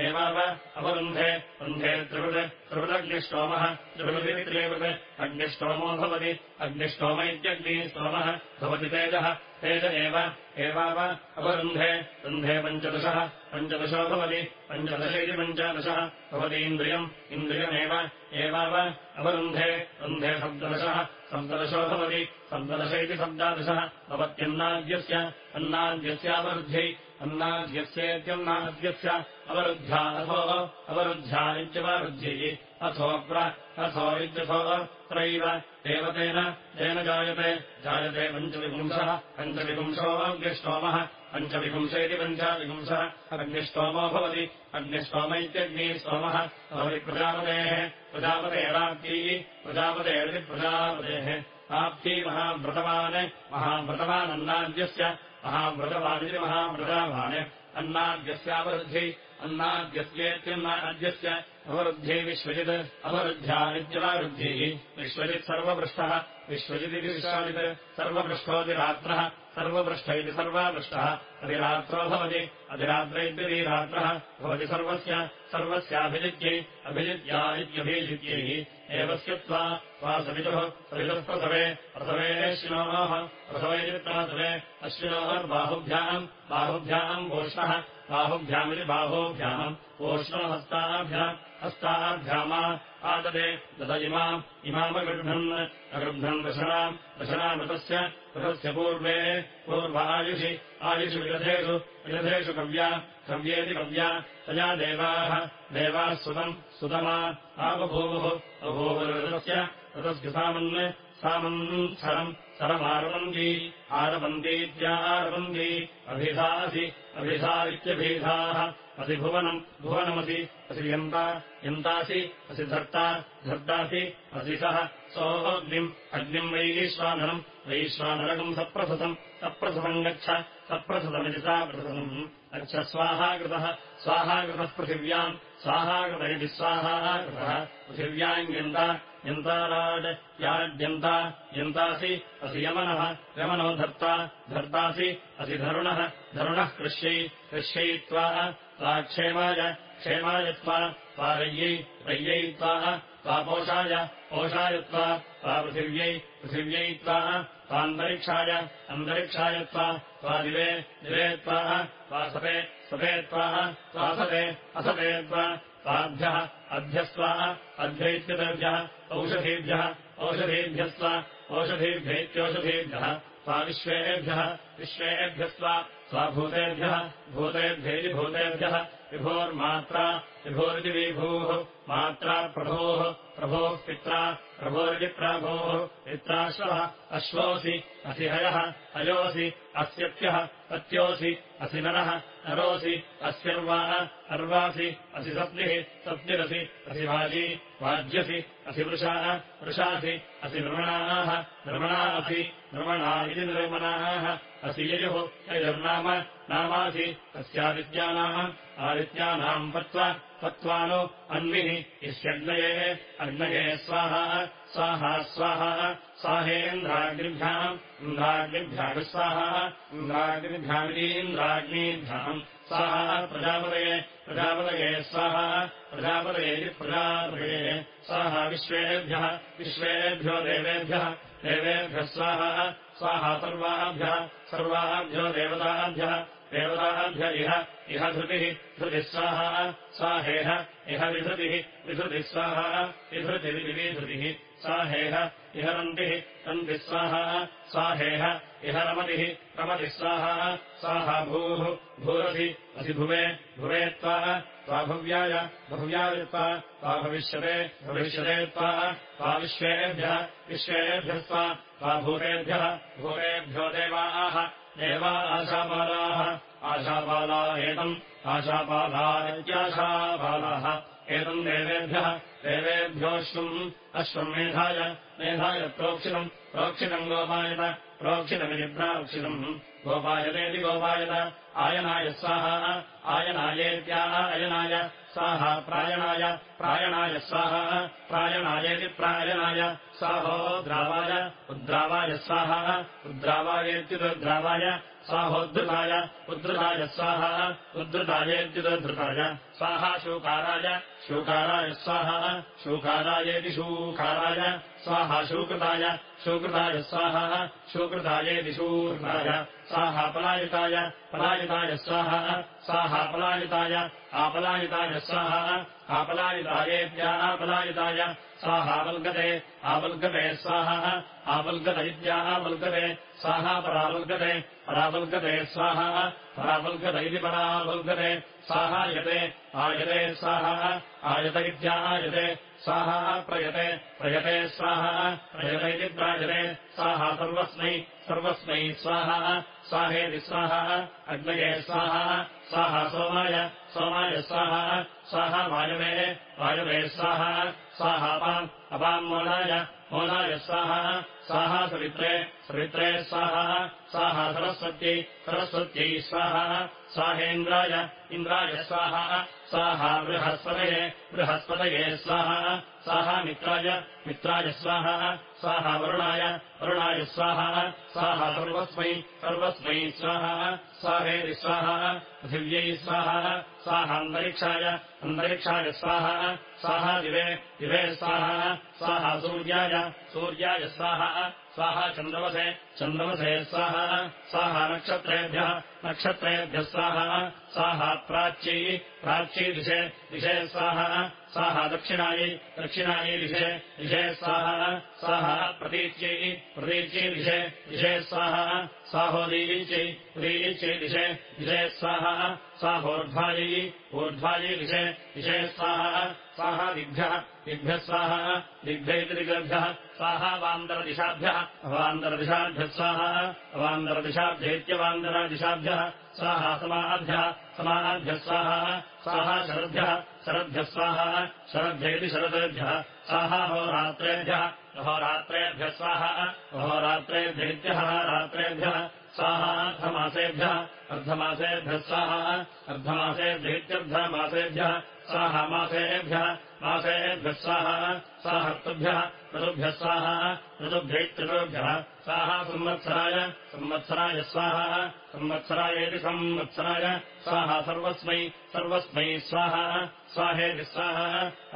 एवाव अवरुन्धे वृन्धे त्रिवृत् त्रिवृदग्निष्टोमः त्रिवृदित्रिवृत् अग्निष्टोमो भवति अग्निष्टोम इत्यग्निस्तोमः भवति तेजः तेज एव एवाव अवरुन्धे रुन्धे पञ्चदशः पञ्चदशो भवति पञ्चदश इति पञ्चदशः भवति इन्द्रियम् इन्द्रियमेव एवाव अवरुन्धे रुन्धे सप्तदशः सप्तदशो भवति सप्तदश इति सप्तादशः भवत्यन्नाद्यस्य अन्नाद्यस्यावरुद्ध्यै अन्नाद्यस्येत्यन्नाद्यस्य अवरुद्ध्या अथो अवरुद्ध्या इत्यवरुद्ध्यै अथोऽप्र अथो इत्यथो त्रैव देवतेन तेन जायते जायते पञ्चविपुंसः पञ्चविपुंसो अग्निष्टोमः पञ्चविपुंस इति पञ्चविपुंसः अग्निष्टोमो भवति अग्निष्टोम इत्यग्निस्तोमः भवति प्रजापतेः प्रजापतेराप्ती प्रजापतेरिति प्रजापतेः आप्ती महाव्रतवान् महाव्रतवानन्नाद्यस्य महाव्रतवानिति महाव्रतवान् अन्नाद्यस्यावरुद्धि अन्नाद्यस्येत्यन्नाद्यस्य अवरुद्ध्ये विश्वजित् अवरुद्ध्या इत्यवरुद्धिः विश्वजित् सर्वपृष्ठः विश्वजिदिति विश्वजित् सर्वपृष्ठोऽतिरात्रः सर्वपृष्ठ इति सर्वापृष्टः अधिरात्रो भवति अधिरात्र इत्यधिरात्रः भवति सर्वस्य सर्वस्याभिजित्यै अभिजित्या इत्यभिजित्यै एव स्यत्वा वा सवितुः सवितुः प्रसवे प्रसवेश्विनोः प्रसवेदिप्रसवे अश्विनोर्बाहुभ्याम् बाहुभ्याम् वोष्णः बाहुभ्यामिति बाहोभ्याम् वोष्णो हस्ताभ्याम् हस्ताभ्यामा आददे दद इमाम् इमामगृह्णन् अगृह्णन् दशनाम् दशनामृतस्य ऋतस्य पूर्वे पूर्वायुषि आयुषि विरथेषु विरथेषु कव्या कव्येति कव्या तया देवाः देवाः सुतम् सुतमा आपभूवुः अभूवुरृतस्य ऋतस्य सामन् सामन् सरम् सरमारवन्ती आरवन्तीत्यारवन्ती अभिधासि अभिधा इत्यभिधाः अधिभुवनम् भुवनमसि असि यन्ता यन्तासि असि धर्ता धर्तासि असि सः। सोऽग्निम् अग्निम् वैश्वानरम् वैश्वानरकम् सप्रसतम् सप्रसतम् गच्छ सप्रसतमिति सा प्रसतम् गच्छ स्वाहाकृतः पृथिव्याम् स्वाहाकृत इति स्वाहाकृतः पृथिव्याम् यन्ता यन्ताराड् याड्यन्ता यन्तासि असि यमनः यमनो धर्ता धर्तासि असि धरुणः धरुणः कृष्यै कृष्यैत्वा त्वा क्षेमाय क्षेमाय त्वा त्वा रय्यै रय्यै त्वा त्वापोषाय पोषाय त्वा त्वा पृथिव्यै पृथिव्यै त्वा त्वान्तरिक्षाय अन्तरिक्षाय त्वा त्वा दिवे दिवे त्वा त्वा सते सते त्वा त्वा सते असते त्वा त्वाभ्यः अभ्यस्त्वा अभ्यैत्यतेभ्यः औषधीभ्यः औषधीभ्यैत्योषधीभ्यः त्वा विश्वेभ्यः विश्वेभ्यस्त्वा स्वाभूतेभ्यः भूतेभ्यैति भूतेभ्यः विभोर्मात्रा विभोरिति विभूः मात्रा प्रभोः प्रभोः पित्रा प्रभोरिति प्रभोः पित्राश्वः अश्वोऽसि असि हयः हयोऽसि अस्यत्यः अत्योऽसि असि नरः नरोऽसि अस्यर्वाः अर्वासि असि सप्तिः सप्तिरसि असि वाजी वाज्यसि असि वृषाः वृषासि असि नृमणाः नृमणा असि नृमणा इति निर्मणाः असि ययुः ययुर्नाम नामासि तस्यादित्यानाम् आदित्यानाम् पत्वा पत्वानो अन्विः इष्यग्नये अग्नये स्वाहा स्वाहा स्वाहा स्वाहेन्द्राग्निभ्याम् इन्द्राग्निभ्याः स्वाहा इन्द्राग्निभ्यामितीन्द्राग्नीभ्याम् स्वाहा प्रजापतये प्रजापतये स्वाहा प्रजापतये प्रजापतये स्वाहा विश्वेभ्यः विश्वेभ्यो देवेभ्यः देवेभ्यः स्वाहा स्वाहा सर्वाभ्यः सर्वाभ्यो देवताभ्यः देवताभ्य इह इह धृतिः धृतिः स्वाहा स्वाहेह इह विधृतिः विधृतिः स्वाहा विधृतिर्विधृतिः स्वाहेह इह रन्तिः रन्तिः स्वाहा स्वाहेह इह रमतिः रमतिः स्वाहा स्वाहा भूः भूरसि असि भुवे भुवे त्वा त्वा भव्याय भव्याय त्वा त्वा भविष्यते भविष्यते त्वा त्वा विश्वेभ्यः विश्वेभ्यः स्वा त्वा भूतेभ्यः भूतेभ्यो देवाः देवा आशापालाः आशापाला एतम् आशापाला इत्याशापालाः एतम् देवेभ्यः देवेभ्योऽश्वम् अश्वम् मेधाय मेधाय प्रोक्षितम् प्रोक्षितम् गोपायत प्रोक्षितमिति प्राक्षितम् गोपायतेति गोपायत। आयनाय स्वाहा। आयनायेत्याः अयनाय स्वाहा प्रायणाय। प्रायणाय स्वाहा। प्रायणायेति प्रायणाय। स्वाहोद्रावाय उद्रावाय स्वाहा। उद्रावायेत्युद्रावाय स्वाहोद्धृताय उद्धृताय स्वाहा। उद्धृतायेत्युदधृताय। स्वाहा शूकाराय। शूकाराय स्वाहा। शूकारायेति शूकाराय। स्वाहा शूकृताय शूकृताय स्वाहा शूकृतायेति शूकृताय स्वाहा पलायिताय पलायिताय स्वाहा स्वाहा पलायिताय आपलायिताय स्वाहा आपलायितायेत्यापलायिताय स्वाहावल्गते आवल्गते स्वाहा आवल्गत इत्यावल्गते स्वाहा परावल्गते परावल्गते स्वाहा परावल्गत इति परावल्गते साहायते आयते स्वाहा आयत इत्यायते स्वाहा प्रयते प्रयते स्वाहा प्रयत इति प्रायते स्वाहा सर्वस्मै सर्वस्मै स्वाहा स्वाहेति स्वाहा अग्नये स्वाहा स्वाहा सोमाय सोमाय स्वाहा स्वाहा वायवे वायवे स्वाहा स्वाहापाम् अपाम् स्वाहा स्वाहा सवित्रे सवित्रे स्वाहा स्वाहा सरस्वत्यै सरस्वत्यै स्वाहा स्वाहेन्द्राय इन्द्राय स्वाहा स्वाहा बृहस्पतये बृहस्पतये स्वाहा स्वाहा मित्राय मित्राय स्वाहा स्वाहा वरुणाय वरुणाय स्वाहा स्वाहा सर्वस्मै सर्वस्मै स्वाहा स्वाहेति स्वाहा पृथिव्यै स्वाहा स्वाहान्तरिक्षाय अन्तरिक्षाय स्वाहा स्वाहा दिवे दिवे स्वाहा स्वाहा सूर्याय सूर्याय स्वाहा चन्द्रमसे चन्द्रमसे स्वाहा स्वाहा नक्षत्रेभ्यः नक्षत्रेभ्यः स्वाहा स्वाहा प्राच्यै प्राच्यै दिशे दिशे स्वाहा स्वाहा दक्षिणायै दक्षिणायै दिशे दिशे स्वाहा स्वाहा प्रतीच्यै प्रतीच्यै दिशे दिशे स्वाहा स्वाहोदीच्यै उदीच्यै दिशे दिशे स्वाहा स्वाहोर्ध्वायै ऊर्ध्वायै दिशे दिशे स्वाहा स्वाहा दिग्भ्यः दिग्भ्यः स्वाहा दिग्भ्यैतिरिगभ्यः स्वाहा वान्तरदिशाभ्यः अवान्तरदिशाभ्यः स्वाहा अवान्तरदिशाभ्यैत्यवान्तरदिशाभ्यः स्वाहा समाभ्यः समाभ्यः स्वाहा स्वाहा शरद्भ्यः शरद्भ्यः स्वाहा शरद्भ्यैति शरदेभ्यः स्वाहा होरात्रेभ्यः अहोरात्रेभ्यः स्वाहा अहोरात्रेभ्यैत्यः रात्रेभ्यः स्वाहा अर्धमासेभ्यः अर्धमासेभ्यः स्वाहा अर्धमासेभ्यैत्यर्धमासेभ्यः स्वाहा मासेभ्यः मासेभ्यः स्वाहा स्वाहर्तुभ्यः ऋतुभ्यः स्वाहा ऋतुभ्यैत्यतुभ्यः स्वाहा संवत्सराय संवत्सराय स्वाहा संवत्सरायेति संवत्सराय। स्वाहा सर्वस्मै सर्वस्मै स्वाहा स्वाहेति स्वाहा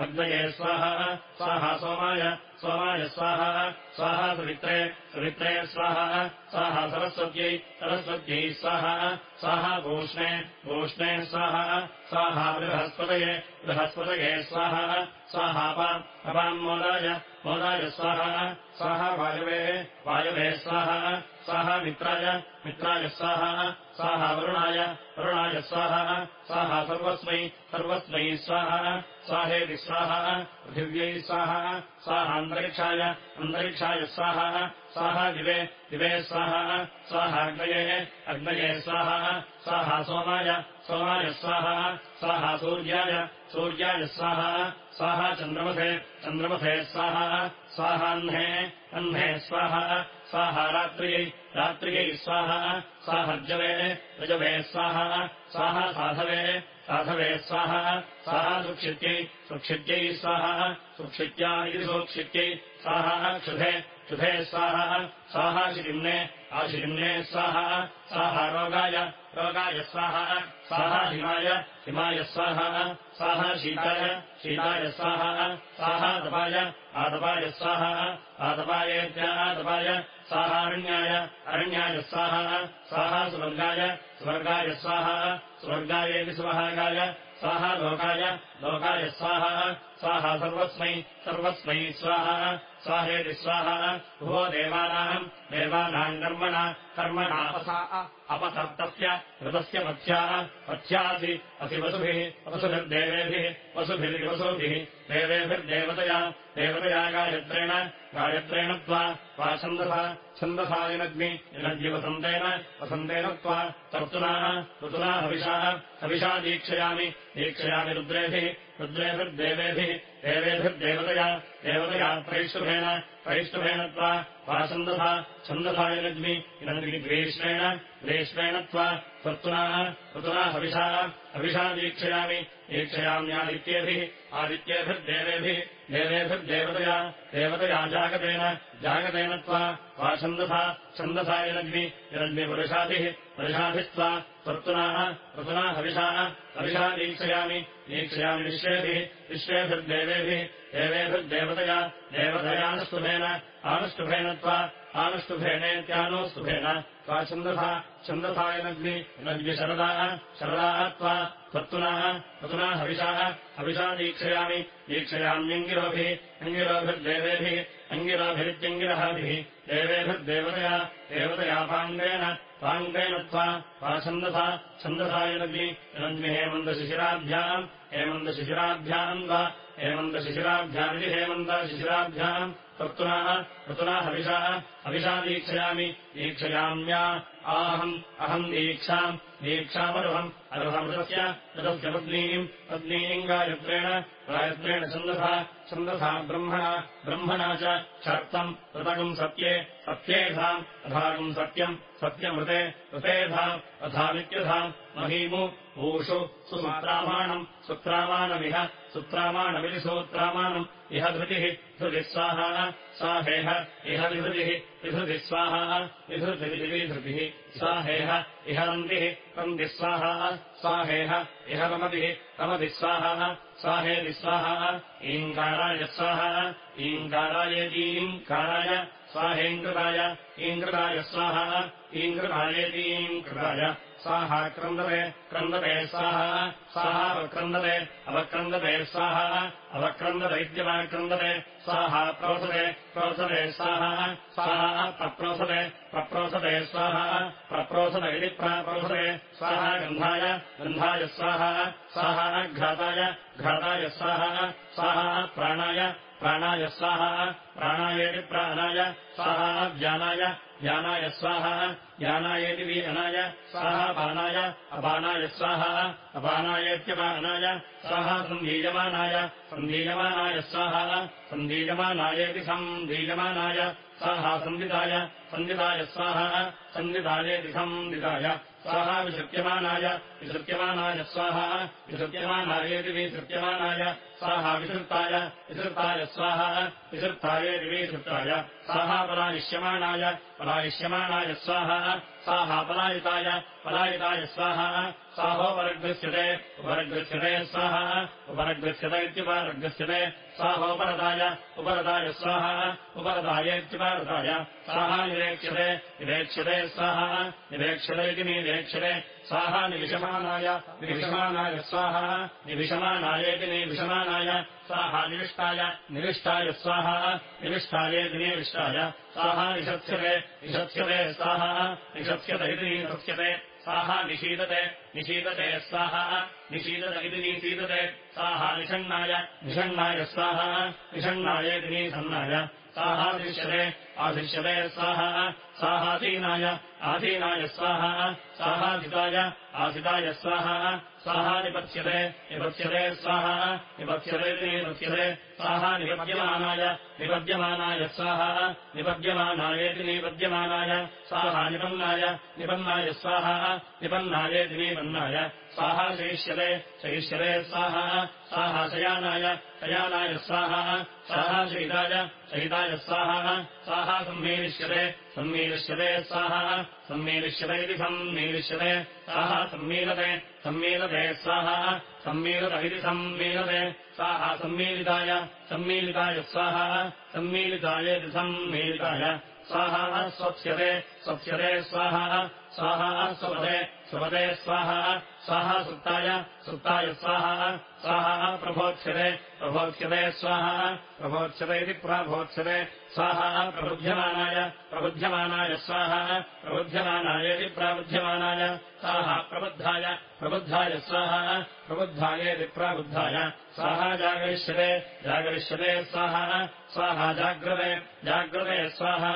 अग्नये स्वाहा स्वाहा सोमाय सोमाय स्वाहा स्वाहा सवित्रे सवित्रे स्वाहा स्वाहा सरस्वत्यै सरस्वत्यै स्वाहा स्वाहा भूष्णे भूष्णे स्वाहा स्वाहा बृहस्पतये बृहस्पतये स्वाहा स्वाहापाम् अपाम् मोदाय मोदाय स्वाहा स्वाहा वायवे वायवे स्वाहा स्वाहा मित्राय मित्राय स्वाहा स्वाहा वरुणाय सर्वस्मै सर्वस्मै स्वाहा स्वाहेति स्वाहा पृथिव्यै स्वाहा स्वाहान्तरिक्षाय अन्तरिक्षाय स्वाहा स्वाहा दिवे दिवे स्वाहा स्वाहाग्नये अग्नये स्वाहा स्वाहा सोमाय सोमाय स्वाहा स्वाहा सूर्याय सूर्याय स्वाहा स्वाहा चन्द्रमसे चन्द्रमसे स्वाहा स्वाहाह्ने अह्ने स्वाहा स्वाहा रात्र्यै रात्र्यै स्वाहा स्वाहर्जवे रजवे स्वाहा स्वाहा साधवे साधवे स्वाहा स्वाहा सुक्षित्यै सुक्षित्यै स्वाहा सुक्षित्या इति सुक्षित्यै स्वाहा क्षुधे क्षुधे स्वाहा स्वाहा शिरिम्ने आशिरिम्ने स्वाहा स्वाहा रोगाय लोकाय स्वाहा स्वाहा हिमाय हिमाय स्वाहा स्वाहा शीताय शीताय स्वाहा स्वाहातपाय आतपाय स्वाहा आतपायेत्यातपाय स्वाहारण्याय अरण्याय स्वाहा स्वाहा सुवर्गाय स्वर्गाय स्वाहा स्वर्गायेति सुवहागाय स्वाहा लोकाय लोकाय स्वाहा स्वाहा सर्वस्मै सर्वस्मै स्वाहा स्वाहा भो देवानाम् देवानाम् कर्मणा कर्मणा असा अपसर्तस्य ऋतस्य पथ्याः पथ्यासि असि वसुभिः वसुभिर्देवेभिः वसुभिरिति वसुभिः देवेभिर्देवतया देवतया गायत्रेण गायत्रेण त्वा त्वा छन्दसा। छन्दसा विनग्नि विनग्निवसन्तेन वसन्तेन त्वा। तर्तुनाः ऋतुना हविषाः। हविषा दीक्षयामि दीक्षयामि रुद्रेभिः रुद्रेभिर्देवेभिः देवेभिर्देवतया देवतया प्रैष्टुभेन प्रैष्टुभेन त्वा त्वा छन्दसा छन्दसा विनग्नि विनग्नि ग्रीष्मेण ग्रीष्मेण त्वा तर्तुनाः ऋतुना हविषाः हविषा दीक्षयामि दीक्षयाम्यादित्येभिः आदित्येभिर्देवेभिः देवेभिर्देवतया देवतया जागतेन जागतेन त्वा त्वा छन्दसा छन्दसा यनग्नि यनग्निपुरुषाभिः पुरुषाभिस्त्वा तर्तुनाः ऋतुना हविषाः हविषा दीक्षयामि दीक्षयामि विश्वेभिः विश्वेभिर्देवेभिः देवेभिर्देवतया देवतयानुष्टुभेन आनुष्टुभेन त्वा आनुष्टुभेनेत्यानुस्तुभेन त्वा छन्दसा छन्दसा यनग्नि यनग्निशरदाः शरदाः त्वा तर्तुनाः ऋतुना हविषाः हविषा दीक्षयामि दीक्षयाम्यङ्गिरोभिः अङ्गिरोभिर्देवेभिः अङ्गिरोभिरित्यङ्गिरहाभिः देवेभिर्देवतया देवतया पाङ्गेन पाङ्गेन त्वा त्वा छन्दसा छन्दसा यनग्नि यनग्नि हेमन्तशिशिराभ्याम् हेमन्तशिशिराभ्याम् वा हेमन्तशिशिराभ्यामिति हेमन्तशिशिराभ्याम् तर्तुनाः ऋतुना हविषाः हविषा दीक्षयामि दीक्षयाम्या आहम् अहम् दीक्षाम् दीक्षामरुहम् अरुहमृतस्य ऋतस्य पत्नीम् पत्नीम् गायत्रेण गायत्रेण छन्दसा छन्दसा ब्रह्मणा ब्रह्मणा च शर्तम् ऋतकम् सत्ये सत्येधाम् अधागम् सत्यम् सत्यमृते ऋतेधाम् अधामित्यधाम् महीमु ऊषु सुसूत्रामाणम् सुत्रामाणमिह सुत्रामाणमिति सूत्रामाणम् इह धृतिः स्वाहा। स्वाहेह इह विधृतिः विधृतिः स्वाहा। विधृतिविधृतिः स्वाहेह इह रन्तिः रन्तिः स्वाहा। स्वाहेह इह रमतिः रमतिः स्वाहा। स्वाहेति स्वाहा। ईङ्काराय स्वाहा। ईङ्कारायतीङ्काराय स्वाहेङ्कृताय ईङ्कृताय स्वाहा। ईङ्कृतायेतीङ्कृताय अवक्रन्दते स्वाहा अवक्रन्दत इत्यवक्रन्दते स्वाहा प्रोसते प्रोसते स्वाहा स्वाहा प्रप्रोसते प्रप्रोसते स्वाहा प्रप्रोसत इति प्राप्रोसते स्वाहा गन्धाय स्वाहा घ्राताय घ्राताय स्वाहा स्वाहा प्राणाय प्राणाय स्वाहा प्राणायेति प्राणाय स्वाहा ज्ञानाय ज्ञानाय स्वाहा ज्ञानायेति वीहनाय स्वाहा पानाय अपानाय स्वाहा अपानायेत्यपानाय स्वाहा सन्धीयमानाय सन्धीयमानाय स्वाहा सन्धीयमानायेति सन्धीयमानाय स्वाहा सन्दिताय सन्दिताय स्वाहा सन्दितायेति सन्दिताय स्वाहा विसृत्यमानाय विसृत्यमानाय स्वाहा विसृत्यमानायेति विसृत्यमानाय स्वाहा विसृताय विसृताय स्वाहा विसृतायेति विसृताय स्वाहा पलायिष्यमाणाय पलायिष्यमाणाय स्वाहा। स्वाहा पलायिताय पलायिताय स्वाहा। स्वाहोपरगृह्यते उपरगृह्यते स्वाहा। उपरगृह्यत इत्युपरगृह्यते स्वाहोपरताय उपरताय स्वाहा। उपरतायेत्युपरताय स्वाहा निरेक्ष्यते निरेक्ष्यते स्वाहा। निरेक्ष्यते इति निरेक्ष्यते स्वाहा निविषमानाय निविषमानाय स्वाहा निविषमानायेति निविषमानाय स्वाहा निविष्टाय स्वाहा निविष्टायेति निविष्टाय स्वाहा निषत्स्यते निषत्स्यते स्वाहा निषत्स्यत इति निषत्स्यते स्वाहा निषीदते निषीदते स्वाहा निषीदत इति निषीदते स्वाहा निषण्णाय निषण्णाय स्वाहा निषण्णाय स्वाहा दृश्यते आदृश्यते स्वाहा स्वाहाधीनाय आधीनाय स्वाहा स्वाहाधिताय आसिताय स्वाहा निपत्स्यते निपत्स्यते स्वाहा निपत्स्यते निपत्स्यते स्वाहा निपद्यमानाय निपद्यमानाय स्वाहा निपद्यमानायेति निपद्यमानाय स्वाहा निपन्नाय निपन्नाय स्वाहा निपन्नायेति निपन्नाय स्वाहा शयिष्यते शयिष्यते स्वाहा स्वाहा शयानाय शयानाय स्वाहा स्वाहा शयिताय शयिताय स्वाहा स्वाहा सम्मीलिष्यते सम्मीलिष्यते स्वाहा सम्मीलिष्यते इति सम्मीलिष्यते स्वाहा सम्मीलते सम्मीलते स्वाहा सम्मीलत इति सम्मीलते स्वाहा सम्मीलिताय सम्मीलिताय स्वाहा सम्मीलिताय इति सम्मीलिताय स्वाहा स्वप्स्यते स्वप्स्यते स्वाहा स्वाहा स्वपदे स्वपदे स्वाहा स्वाहा सुप्ताय सुप्ताय स्वाहा स्वाहा प्रभोक्ष्यते प्रभोक्ष्यते स्वाहा प्रभोक्ष्यते प्रभोक्ष्यते स्वाहा प्रबुध्यमानाय प्रबुध्यमानाय स्वाहा प्रबुध्यमानाय इति प्रबुध्यमानाय स्वाहा प्रबुद्धाय प्रबुद्धाय स्वाहा प्रबुद्धायेति प्रबुद्धाय स्वाहा जागरिष्यते जागरिष्यते स्वाहा स्वाहा जाग्रते जाग्रते स्वाहा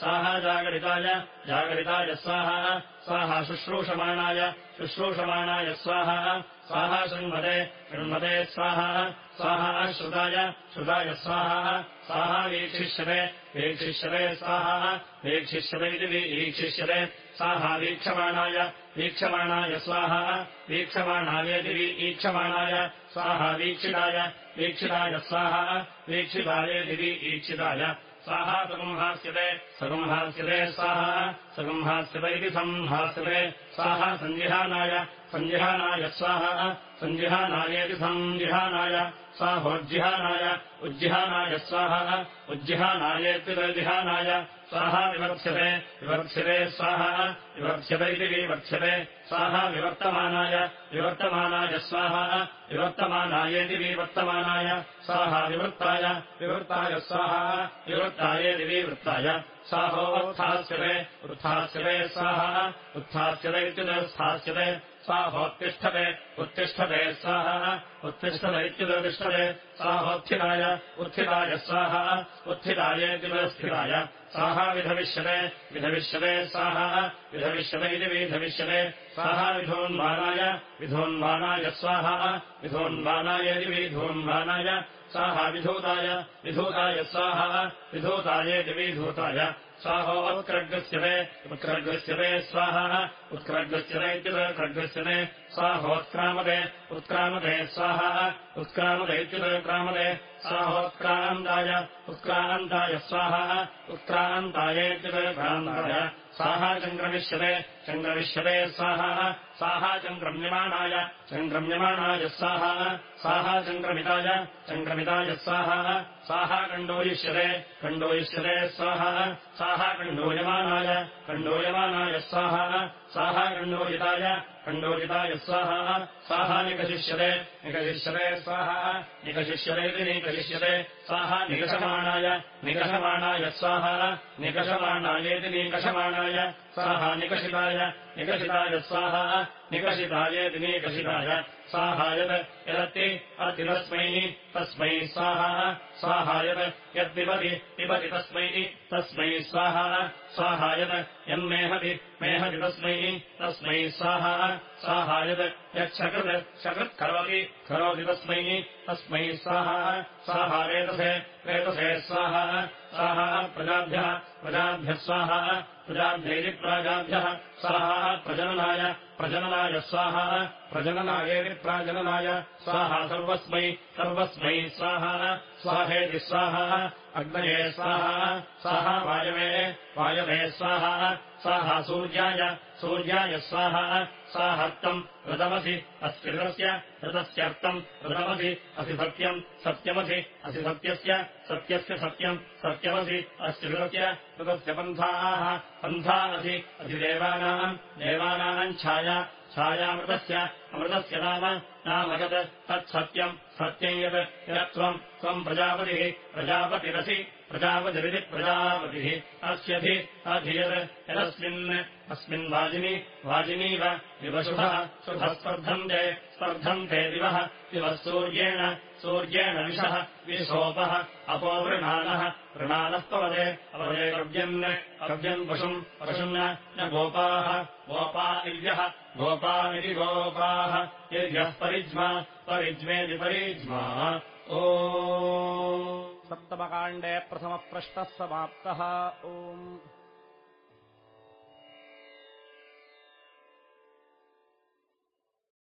स्वाहा जागरिताय जागरिताय स्वाहा स्वाहा शुश्रूषमाणाय शुश्रूषमाणाय स्वाहा स्वाहा शृण्वते शृण्वते स्वाहा स्वाहा श्रुताय श्रुताय स्वाहा स्वाहा वीक्षिष्यते वीक्षिष्यते स्वाहा वीक्षिष्यते इति वीक्षिष्यते स्वाहा वीक्षमाणाय वीक्षमाणाय स्वाहा वीक्षमाणायेति वीक्षमाणाय स्वाहा वीक्षिताय वीक्षिताय स्वाहा वीक्षितायेति ईक्षिताय स्वाहा सगुंहास्यते सगुंहास्यते स्वाहा सगुंहास्यते इति संहास्यते। स्वाहा सञ्जिहानाय सञ्जिहानाय स्वाहा सञ्जिहानायेति सञ्जिहानाय स्वाहोज्जिहानाय उज्जिहानाय स्वाहा उज्जिहानायेत्युजिहानाय स्वाहा विवर्त्स्यते विवर्त्स्यते स्वाहा विवर्त्स्यते इति विवर्त्स्यते स्वाहा विवर्तमानाय विवर्तमानाय स्वाहा विवर्तमानायेति विवर्तमानाय स्वाहा विवृत्ताय विवृत्ताय स्वाहा विवृत्तायेति विवृत्ताय स्वाहोत्थास्यते उत्थास्यते स्वाहा उत्थास्यते इत्युदस्थास्यते स्वाहोत्तिष्ठते उत्तिष्ठते स्वाहा उत्तिष्ठते इत्युदतिष्ठते स्वाहोत्थिताय उत्थिताय स्वाहा उत्थितायेत्युदस्थिताय स्वाहा विधविष्यते विधविष्यते स्वाहा विधविष्यते इति विधविष्यते। स्वाहा विधोन्मानाय विधोन्मानाय स्वाहा विधोन्मानायेति विधोन्मानाय। स्वाहा विधूताय विधूताय स्वाहा विधूतायेति विधूताय स्वाहोत्क्रग्स्यते उत्क्रग्स्यते स्वाहा। उत्क्रग्स्यते इत्युत्क्रग्स्यते स्वाहोत्क्रामते उत्क्रामते स्वाहा। उत्क्रामते इत्युत्क्रामते स्वाहोत्क्रान्ताय उत्क्रान्ताय स्वाहा। उत्क्रान्तायेत्युत्क्रान्ताय स्वाहा चङ्क्रमिष्यते चङ्क्रमिष्यते स्वाहा स्वाहा चङ्क्रम्यमाणाय चङ्क्रम्यमाणाय स्वाहा स्वाहा चङ्क्रमिताय चङ्क्रमिताय स्वाहा स्वाहा कण्डोयिष्यते कण्डोयिष्यते स्वाहा स्वाहा कण्डोयमानाय कण्डोयमानाय स्वाहा स्वाहा कण्डोजिताय कण्डोजिताय स्वाहा स्वाहा निकशिष्यते निकशिष्यते स्वाहा निकशिष्यते इति निकशिष्यते स्वाहा निकषमाणाय निकषमाणाय स्वाहा निकषमाणायेति निकषमाणाय स्वाहा निकषिताय निकषिताय स्वाहा निकषितायेति निकषिताय। स्वाहा यत् यदत्ति अतिरस्मै तस्मै स्वाहा। स्वाहा यत् यद्विपति पिबति तस्मै तस्मै स्वाहा। स्वाहा यत् यन्मेहति मेहति तस्मै तस्मै स्वाहा। स्वाहा यत् यच्छकृत् सकृत् करोति करोति तस्मै तस्मै स्वाहा। स्वाहा रेतसे रेतसे स्वाहा। स्वाहा प्रजाभ्यः प्रजाभ्यः स्वाहा प्रजाभ्यैति प्राजाभ्यः स्वाहा प्रजननाय प्रजननाय स्वाहा। प्रजननायेति प्राजननाय स्वाहा सर्वस्मै सर्वस्मै स्वाहा। स्वाहेति स्वाहा अग्नये स्वाहा। स्वाहा वायवे वायवे स्वाहा। स्वाहा सूर्याय सूर्याय स्वाहा स्वाहर्तम् ऋतमसि अस्कृतस्य ऋतस्यर्थम् ऋतमसि असि सत्यम् सत्यमसि असि सत्यस्य सत्यस्य सत्यम् सत्यमसि अस्कृतस्य ऋतस्य पन्थाः पन्था असि अधिदेवानाम् देवानाम् छाया छायामृतस्य अमृतस्य नाम नाम यत् तत्सत्यम् सत्यम् यत् यत् त्वम् त्वम् प्रजापतिः प्रजापतिरसि प्रजापतिरिति प्रजापतिः अस्यधि अधियत् यदस्मिन् अस्मिन् वाजिनि वाजिनीव दिवशुभः शुभः स्पर्धन्ते स्पर्धन्ते दिवः दिवः सूर्येण सूर्येण विषः विशोपः अपो वृणानः वृणानः पवदे अपदे कव्यन् कव्यम् पशुम् पशुम् न गोपाः गोपा इव्यः गोपामिति गोपाः यद्यः परिज्मा परिज्मेति परिज्मा ओ सप्तमकाण्डे प्रथमः प्रश्नः समाप्तः। ओम्